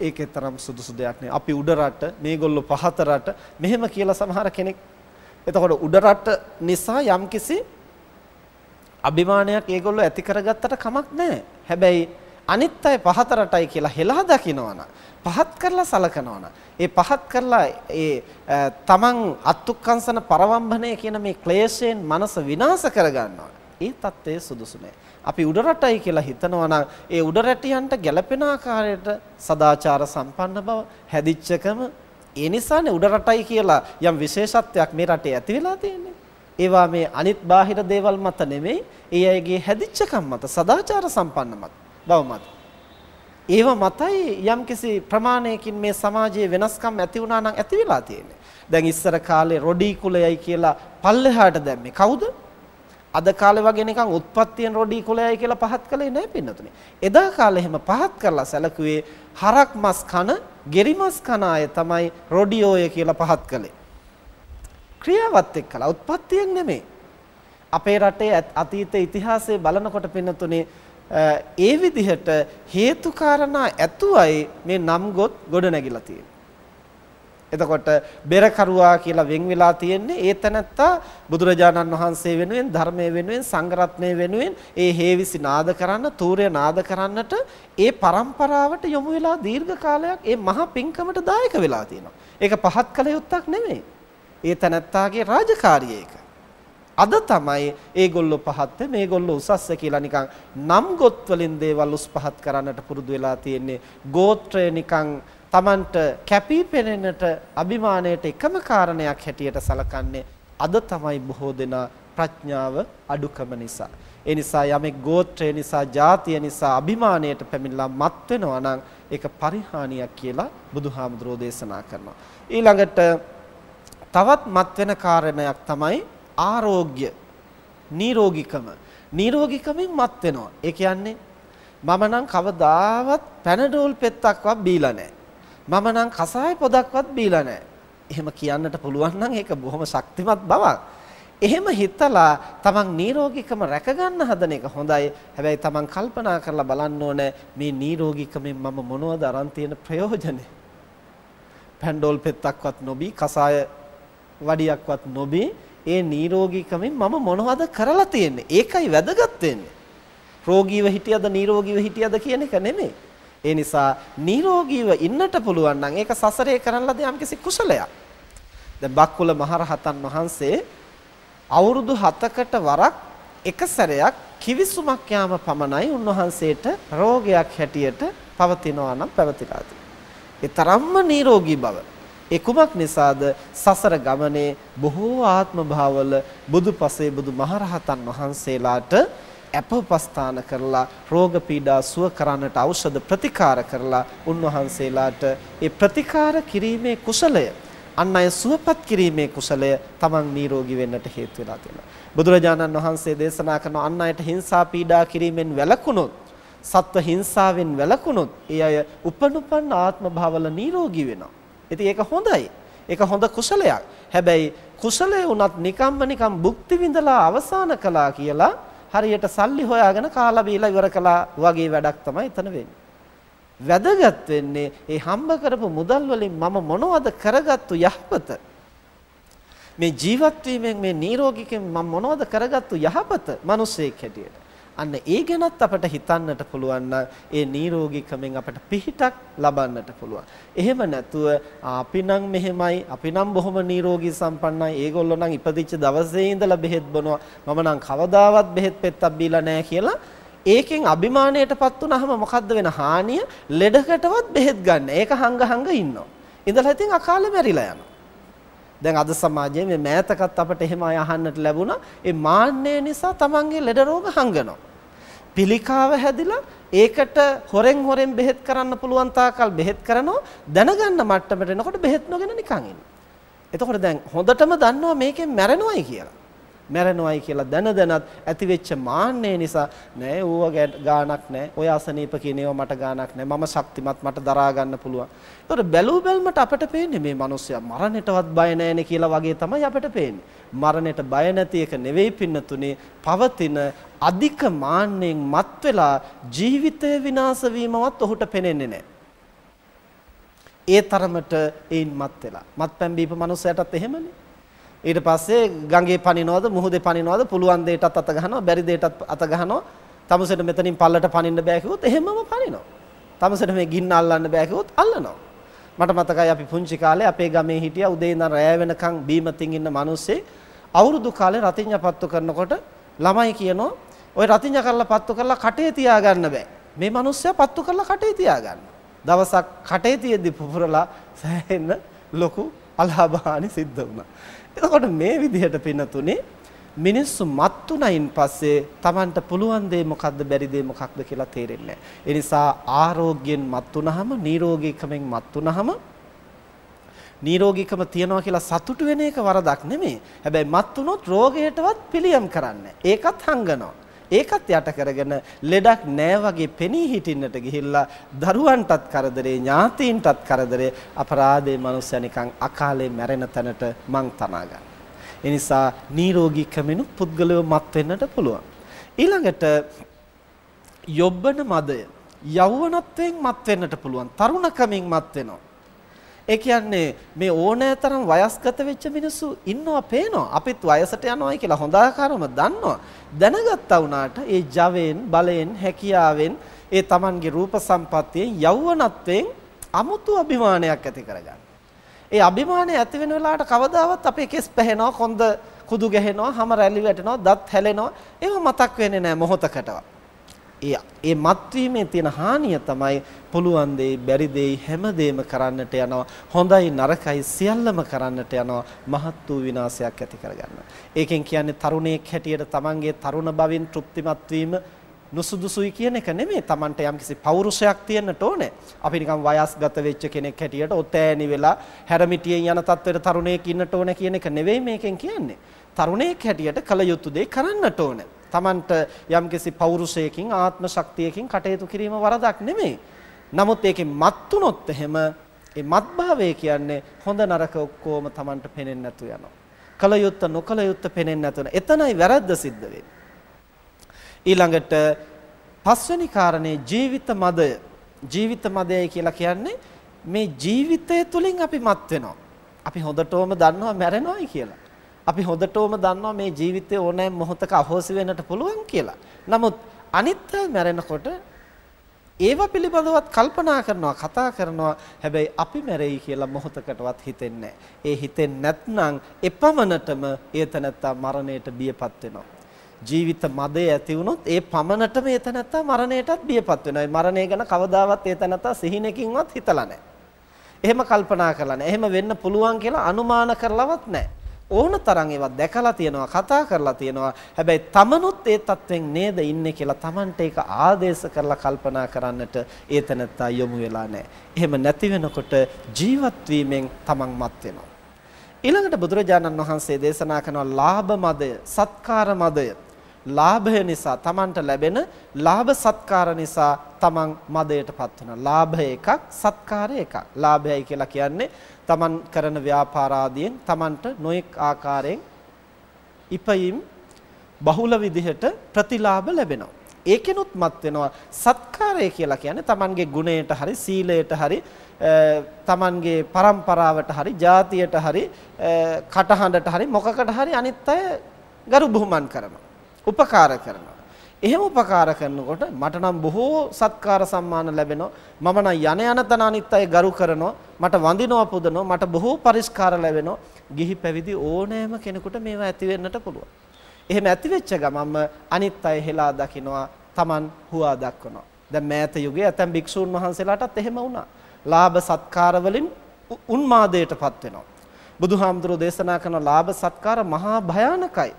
ඒකේ තරම් සුදුසු දෙයක් නෙවෙයි. අපි උඩ රට, මේගොල්ලෝ පහත රට මෙහෙම කියලා සමහර කෙනෙක් එතකොට උඩ රට නිසා යම්කිසි අභිමානයක් ඒගොල්ලෝ ඇති කරගත්තට කමක් නැහැ. හැබැයි අනිත් අය පහත රටයි කියලා හෙලා දකිනවනම් පහත් කරලා සලකනවනම් ඒ පහත් කරලා ඒ තමන් අත්ුක්කංශන පරවම්බණය කියන මේ ක්ලේශයෙන් මනස විනාශ කරගන්නවා. ඒ தත්ත්වය සුදුසු නෑ. අපි උඩ රටයි කියලා හිතනවා නම් ඒ උඩ රැටියන්ට ගැළපෙන ආකාරයට සදාචාර සම්පන්න බව හැදිච්චකම ඒ නිසානේ උඩ රටයි කියලා යම් විශේෂත්වයක් මේ රටේ ඇති වෙලා තියෙන්නේ. ඒවා මේ අනිත් බාහිර දේවල් මත නෙමෙයි ඒ අයගේ හැදිච්චකම් මත සදාචාර සම්පන්න මත බව මත. ඒව මතයි යම්කිසි ප්‍රමාණයකින් මේ සමාජයේ වෙනස්කම් ඇති වුණා නම් ඇති වෙලා තියෙන්නේ. දැන් ඉස්සර කාලේ රොඩි කුලයයි කියලා පල්ලෙහාට දැම්මේ කවුද? අද කාලේ වගේ නිකන් උත්පත්තියෙන් රොඩි කුලයයි කියලා පහත් කළේ නැහැ පින්නතුනේ. එදා කාලේ එහෙම පහත් කරලා සැලකුවේ හරක් මස් කන, ගෙරි මස් කන අය තමයි රොඩියෝය කියලා පහත් කළේ. ක්‍රියාවත් එක්කලා උත්පත්තියෙන් නෙමෙයි. අපේ රටේ අතීත ඉතිහාසය බලනකොට පින්නතුනේ ඒ විදිහට හේතු කාරණා ඇතුවයි මේ නම් ගොත් ගොඩ නැගිලා තියෙන්නේ. එතකොට බෙරකරුවා කියලා වෙන් වෙලා තියෙන්නේ ඒ තැනත්තා බුදුරජාණන් වහන්සේ වෙනුවෙන් ධර්මයේ වෙනුවෙන් සංඝරත්නයේ වෙනුවෙන් ඒ හේවිසි නාද කරන්න තූර්ය නාද කරන්නට ඒ પરම්පරාවට යොමු වෙලා දීර්ඝ කාලයක් ඒ මහා පිංකමට දායක වෙලා තියෙනවා. ඒක පහත් කළ යුත්තක් නෙමෙයි. ඒ තැනත්තාගේ රාජකාරිය ඒක. අද තමයි ඒගොල්ලෝ පහත් මේගොල්ලෝ උසස්ස කියලා නිකන් නම් ගොත් වලින් දේවල් උස් පහත් කරන්නට පුරුදු වෙලා තියෙන්නේ. ගෝත්‍රය නිකන් Tamanට කැපී පෙනෙන්නට අභිමානයට එකම කාරණයක් හැටියට සලකන්නේ අද තමයි බොහෝ දෙනා ප්‍රඥාව අඩුකම නිසා. ඒ නිසා යමෙක් ගෝත්‍රය නිසා ජාතිය නිසා අභිමානයට පැමිණලා මත් වෙනවා නම් ඒක පරිහානියක් කියලා බුදුහාමුදුරෝ දේශනා කරනවා. ඊළඟට තවත් මත් වෙන කාරණයක් තමයි ආරෝග්‍ය නිරෝගීකම නිරෝගීකමෙන් මත් වෙනවා. ඒ කියන්නේ මම නම් කවදාවත් පැනඩෝල් පෙත්තක්වත් බීලා නැහැ. මම නම් කසාය පොදක්වත් බීලා නැහැ. එහෙම කියන්නට පුළුවන් නම් ඒක බොහොම ශක්තිමත් බවක්. එහෙම හිතලා තමන් නිරෝගීකම රැකගන්න හදන එක හොඳයි. හැබැයි තමන් කල්පනා කරලා බලන්න ඕනේ මේ නිරෝගීකමෙන් මම මොනවද අරන් තියෙන ප්‍රයෝජනේ? පැන්ඩෝල් පෙත්තක්වත් නොබී කසාය වඩියක්වත් නොබී ඒ නිරෝගීකමෙන් මම මොනවද කරලා තියෙන්නේ? ඒකයි වැදගත් වෙන්නේ. රෝගීව හිටියද නිරෝගීව හිටියද කියන එක නෙමෙයි. ඒ නිසා නිරෝගීව ඉන්නට පුළුවන් නම් ඒක සසරේ කරන ලද යම්කිසි කුසලයක්. දැන් බක්කුල මහරහතන් වහන්සේ අවුරුදු 7කට වරක් එක සැරයක් කිවිසුමක් යාම පමණයි උන්වහන්සේට රෝගයක් හැටියට පවතිනවා නම් පැවතිලා තියෙන්නේ. ඒ තරම්ම නිරෝගී බව. ඒ කුමක් නිසාද? සසර ගමනේ බොහෝ ආත්ම භාවවල බුදුපසේ බුදු මහරහතන් වහන්සේලාට අපපස්ථාන කරලා රෝග පීඩා සුව කරන්නට ඖෂධ ප්‍රතිකාර කරලා උන්වහන්සේලාට ඒ ප්‍රතිකාර කිරීමේ කුසලය අන් අය සුවපත් කිරීමේ කුසලය තමන් නිරෝගී වෙන්නට හේතු වෙලා තියෙනවා. බුදුරජාණන් වහන්සේ දේශනා කරන අන් අයට හිංසා පීඩා කිරීමෙන් වැළකුණොත් සත්ව හිංසාවෙන් වැළකුණොත් ඒ අය උපනුපන් ආත්ම භාවවල නිරෝගී වෙනවා. ඉතින් ඒක හොඳයි. ඒක හොඳ කුසලයක්. හැබැයි කුසලය උනත් නිකම්ම නිකම් භුක්ති විඳලා අවසන් කළා කියලා හරියට සල්ලි හොයාගෙන කාලා බීලා ඉවර කළා වගේ වැඩක් තමයි එතන වෙන්නේ. වැදගත් වෙන්නේ ඒ හම්බ කරපු මුදල් වලින් මම මොනවද කරගත්තු යහපත මේ ජීවත් වීමෙන් මේ නිරෝගීකෙන් මම මොනවද කරගත්තු යහපත මිනිසෙක් හැටියට අන්න ඒ ගැනත් අපට හිතන්නට පුළුවන් ඒ නිරෝගීකමෙන් අපට පිහිටක් ලබන්නට පුළුවන්. එහෙම නැතුව අපි නම් මෙහෙමයි අපි නම් බොහොම නිරෝගී සම්පන්නයි. ඒගොල්ලෝ නම් ඉපදිච්ච දවසේ ඉඳලා බෙහෙත් බොනවා. මම නම් කවදාවත් බෙහෙත් පෙත්තක් බීලා නැහැ කියලා ඒකෙන් අභිමාණයටපත් වුනහම මොකද්ද වෙන හානිය? ලෙඩකටවත් බෙහෙත් ගන්න. ඒක හංග හංග ඉන්නවා. ඉඳලා ඉතින් අකාලේ මැරිලා යනවා. දැන් අද සමාජයේ මේ මෑතකත් අපට එහෙම අය අහන්නට ලැබුණා. ඒ මාන්නය නිසා තමන්ගේ ලෙඩ රෝග හංගනවා. පිළිකාව හැදිලා ඒකට හොරෙන් හොරෙන් බෙහෙත් කරන්න පුළුවන් තාකල් බෙහෙත් කරනවා දැනගන්න මට්ටමට එනකොට බෙහෙත් නොගෙන නිකන් ඉන්නවා. එතකොට දැන් හොඳටම දන්නවා මේකෙන් මැරෙනවයි කියලා. මැරෙනවයි කියලා දැන දැනත් ඇතිවෙච්ච මාන්නය නිසා නෑ ඌව ගානක් නෑ ඔය අසනීප කියන ඒවා මට ගානක් නෑ මම ශක්තිමත් මට දරා ගන්න පුළුවන්. ඒතකොට බැලූ බැල්මට අපිට පේන්නේ මේ මිනිස්සයා මරණයටවත් බය නෑනේ කියලා වගේ තමයි අපිට පේන්නේ. මරණයට බය නැති එක නෙවෙයි පින්නතුනේ පවතින අධික මාන්නෙන් මත් වෙලා ජීවිතය විනාශ වීමවත් ඔහුට පේන්නේ නැහැ. ඒ තරමට ඒන් මත් වෙලා. මත්පැන් බීප මනුස්සයටත් එහෙමනේ. ඊට පස්සේ ගඟේ පනිනවද මුහුදේ පනිනවද පුළුවන් දෙයටත් අත ගහනවා බැරි දෙයටත් අත ගහනවා. තමුසෙට මෙතනින් පල්ලට පනින්න බෑ කිව්වොත් එහෙමම පනිනවා. තමුසෙට මේ ගින්න අල්ලන්න බෑ කිව්වොත් අල්ලනවා. මට මතකයි අපි පුංචි කාලේ අපේ ගමේ හිටියා උදේ ඉඳන් රැය වෙනකන් බීමතින් ඉන්න මිනිස්සේ අවුරුදු කාලේ රතිඤ්ඤ පත්තු කරනකොට ළමයි කියනවා ওই රතිඤ්ඤ කරලා පත්තු කරලා කටේ තියාගන්න බෑ. මේ මිනිස්සයා පත්තු කරලා කටේ තියාගන්න. දවසක් කටේ තියෙද්දි පුපුරලා සෑහෙන්න ලොකු අලාභහානි සිද්ධ වුණා. එතකොට මේ විදිහට පින්නතුනේ මිනිස්සු මත්තුණයින් පස්සේ Tamanට පුළුවන් දේ මොකද්ද බැරි දේ මොකක්ද කියලා තේරෙන්නේ නැහැ. ඒ නිසා ආරෝග්‍යයෙන් මත්තුණහම නිරෝගීකමෙන් මත්තුණහම නිරෝගීකම තියනවා කියලා සතුටු වෙන එක වරදක් නෙමෙයි. හැබැයි මත්තුනොත් රෝගයටවත් පිළියම් කරන්නේ ඒකත් හංගනවා. ඒකත් යට කරගෙන ලෙඩක් නෑ වගේ පෙනී හිටින්නට ගිහිල්ලා දරුවන්ටත් කරදරේ ඥාතීන්ටත් කරදරේ අපරාධේ මනුස්සයා නිකන් අකාලේ මැරෙන තැනට මං තනා ගන්න. ඒ නිසා නිරෝගී කමිනු පුද්ගලයෝ මත් වෙන්නට පුළුවන්. ඊළඟට යොබ්බන මදය යෞවනත්වයෙන් මත් වෙන්නට පුළුවන්. තරුණකමින් මත් වෙනවා. ඒ කියන්නේ මේ ඕනෑතරම් වයස්ගත වෙච්ච මිනිස්සු ඉන්නවා පේනවා. අපිත් වයසට යනවායි කියලා හොඳ ආකාරව දන්නවා. දැනගත්තා වුණාට ඒ ජවයෙන්, බලයෙන්, හැකියාවෙන්, ඒ Tamanගේ රූප සම්පත්තියෙන්, යෞවනත්වයෙන් අමුතු අභිමානයක් ඇති කරගන්න. ඒ අභිමානය ඇති වෙන වෙලාවට කවදාවත් අපේ කෙස් පැහෙනවා, කොන්ද කුදු ගැහෙනවා, හම රැලි වැටෙනවා, දත් හැලෙනවා. ඒව මතක් වෙන්නේ නැහැ මොහොතකටවත්. ඒ ඒ මත්වීමේ තියෙන හානිය තමයි පුළුවන් දෙයි බැරි දෙයි හැමදේම කරන්නට යනවා හොඳයි නරකයි සියල්ලම කරන්නට යනවා මහත් වූ විනාශයක් ඇති කරගන්නවා ඒකෙන් කියන්නේ තරුණයෙක් හැටියට තමන්ගේ තරුණ බවින් තෘප්තිමත් වීම නුසුදුසුයි කියන එක නෙමෙයි Tamanට යම්කිසි පෞරුෂයක් තියෙන්නට ඕනේ. අපි නිකන් වයස්ගත වෙච්ච කෙනෙක් හැටියට ඔතෑණි වෙලා හැරමිටියෙන් යන තත්ත්වයට තරුණයෙක් ඉන්නට ඕනේ කියන එක නෙවෙයි මේකෙන් කියන්නේ. තරුණයෙක් හැටියට කල යුතු දේ කරන්නට ඕනේ. Tamanට යම්කිසි පෞරුෂයකින් ආත්ම ශක්තියකින් කටයුතු කිරීම වරදක් නෙමෙයි. නමුත් ඒකෙන් මත්තුනොත් එහෙම ඒ මත්භාවය කියන්නේ හොඳ නරක ඔක්කොම Tamanට පේන්නේ නැතු යනවා. කල යුත්ත නොකල යුත්ත පේන්නේ නැතුන. එතනයි වැරද්ද සිද්ධ වෙන්නේ. ඊළඟට පස්වෙනි කාරණේ ජීවිත මදය. ජීවිත මදයයි කියලා කියන්නේ මේ ජීවිතය තුලින් අපි මත් වෙනවා. අපි හොඳටම දන්නවා මැරෙනවායි කියලා. අපි හොඳටම දන්නවා මේ ජීවිතේ ඕනෑම මොහොතක අහෝසි වෙන්නට පුළුවන් කියලා. නමුත් අනිත් මැරෙනකොට ඒව පිළිබඳවත් කල්පනා කරනවා කතා කරනවා හැබැයි අපි මැරෙයි කියලා මොහොතකටවත් හිතෙන්නේ ඒ හිතෙන්නේ නැත්නම් එපමණටම ඒතනත්තා මරණයට බියපත් වෙනවා. ජීවිත මදේ ඇති වුණොත් ඒ පමණටම ඒතනත්තා මරණයටත් බියපත් වෙනවා. ඒ මරණය ගැන කවදාවත් ඒතනත්තා සිහිනකින්වත් හිතලා නැහැ. එහෙම කල්පනා කරලා නැහැ. එහෙම වෙන්න පුළුවන් කියලා අනුමාන කරලවත් නැහැ. ඕන තරම් ඒවා දැකලා තියෙනවා කතා කරලා තියෙනවා හැබැයි තමනුත් ඒ තත්වෙන් නේද ඉන්නේ කියලා Tamanට ඒක ආදේශ කරලා කල්පනා කරන්නට ඒ තැනත්තා යොමු වෙලා නැහැ. එහෙම නැති වෙනකොට ජීවත් වීමෙන් Taman මත් වෙනවා. ඊළඟට බුදුරජාණන් වහන්සේ දේශනා කරනවා ලාභ මදය, සත්කාර මදය. ලාභය නිසා Tamanට ලැබෙන ලාභ සත්කාර නිසා Taman මදයටපත් වෙනවා. ලාභය එකක්, සත්කාරය එකක්. ලාභයයි කියලා කියන්නේ Taman කරන ව්‍යාපාර ආදියෙන් Tamanට නොඑක් ආකාරයෙන් ඉපයීම් බහුල විදිහට ප්‍රතිලාභ ලැබෙනවා. ඒකෙනුත් මත් වෙනවා සත්කාරය කියලා කියන්නේ Tamanගේ ගුණයට හරි සීලයට හරි තමන්ගේ પરම්පරාවට හරි ජාතියට හරි කටහඬට හරි මොකකට හරි අනිත් අය ගරු බුහුමන් කරනවා උපකාර කරනවා. එහෙම උපකාර කරනකොට මට නම් බොහෝ සත්කාර සම්මාන ලැබෙනවා. මම නම් යන යන තන අනිත් අය ගරු කරනවා. මට වඳිනවා පුදනවා. මට බොහෝ පරිස්කාර ලැබෙනවා. ගිහි පැවිදි ඕනෑම කෙනෙකුට මේවා ඇති වෙන්නට පුළුවන්. එහෙම ඇති වෙච්ච ගමන්ම අනිත් අය හෙලා දකිනවා Taman හුවා දක්වනවා. දැන් මෑත යුගයේ ඇතැම් භික්ෂූන් වහන්සේලාටත් එහෙම වුණා. ලාභ සත්කාර වලින් උන්මාදයටපත් වෙනවා. බුදුහාමුදුරෝ දේශනා කරන ලාභ සත්කාර මහා භයානකයි.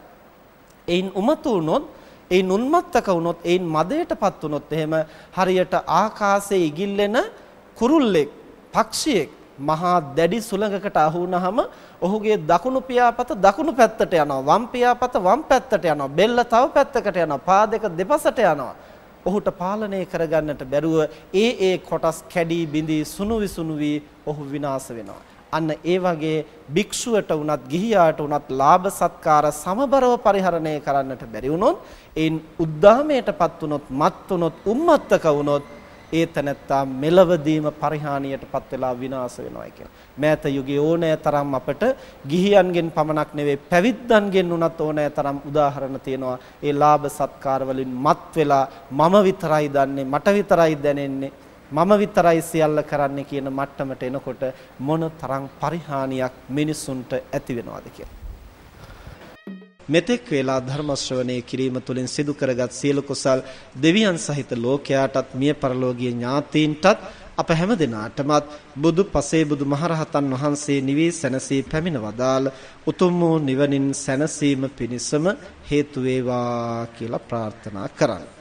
එයින් උමතු වුණොත් එයින් උන්මත්තක වුණොත් එයින් මදයටපත් වුණොත් එහෙම හරියට ආකාශයේ ඉගිල්ලෙන කුරුල්ලෙක් පක්ෂියෙක් මහා දැඩි සුළඟකට අහු වුනහම ඔහුගේ දකුණු පියාපත දකුණු පැත්තට යනවා. වම් පියාපත වම් පැත්තට යනවා. බෙල්ල තව පැත්තකට යනවා. පා දෙක දෙපසට යනවා. ඔහුට පාලනය කරගන්නට බැරුව ඒ ඒ කොටස් කැඩී බිඳී සුණු විසුණු වී ඔහු විනාශ වෙනවා. අන්න ඒ වගේ භික්ෂුවට වුණත් ගිහියාට වුණත් ලාභ සත්කාර සමබරව පරිහරණය කරන්නට බැරි වුණොත් ඒන් උද්දාමයටපත් වුණොත් මත් වුණොත් උම්මත්තක වුණොත් ඒ තැනැත්තා මෙලවදීම පරිහානියටපත් වෙලා විනාශ වෙනවා කියලා. මෑත යුගයේ ඕනෑ තරම් අපට ගිහියන්ගෙන් පමණක් නෙවෙයි පැවිද්දන්ගෙන් උනත් ඕනෑ තරම් උදාහරණ තියෙනවා. ඒ ලාභ සත්කාර වලින් මත් වෙලා මම විතරයි දන්නේ මට විතරයි දැනෙන්නේ මම විතරයි සියල්ල කරන්නේ කියන මට්ටමට එනකොට මොන තරම් පරිහානියක් මිනිසුන්ට ඇති වෙනවද කියලා. මෙතෙක් වේලා ධර්ම ශ්‍රවණය කිරීම තුළින් සිදු කරගත් සියලු කුසල් දෙවියන් සහිත ලෝකයාටත් මිය පරලෝකීය ඥාතීන්ටත් අප හැම දිනාටමත් බුදු පසේ බුදු මහරහතන් වහන්සේ නිවී සැනසී පැමිණ වදාළ උතුම් වූ නිවනින් සැනසීම පිණිසම හේතු වේවා කියලා ප්‍රාර්ථනා කරන්න.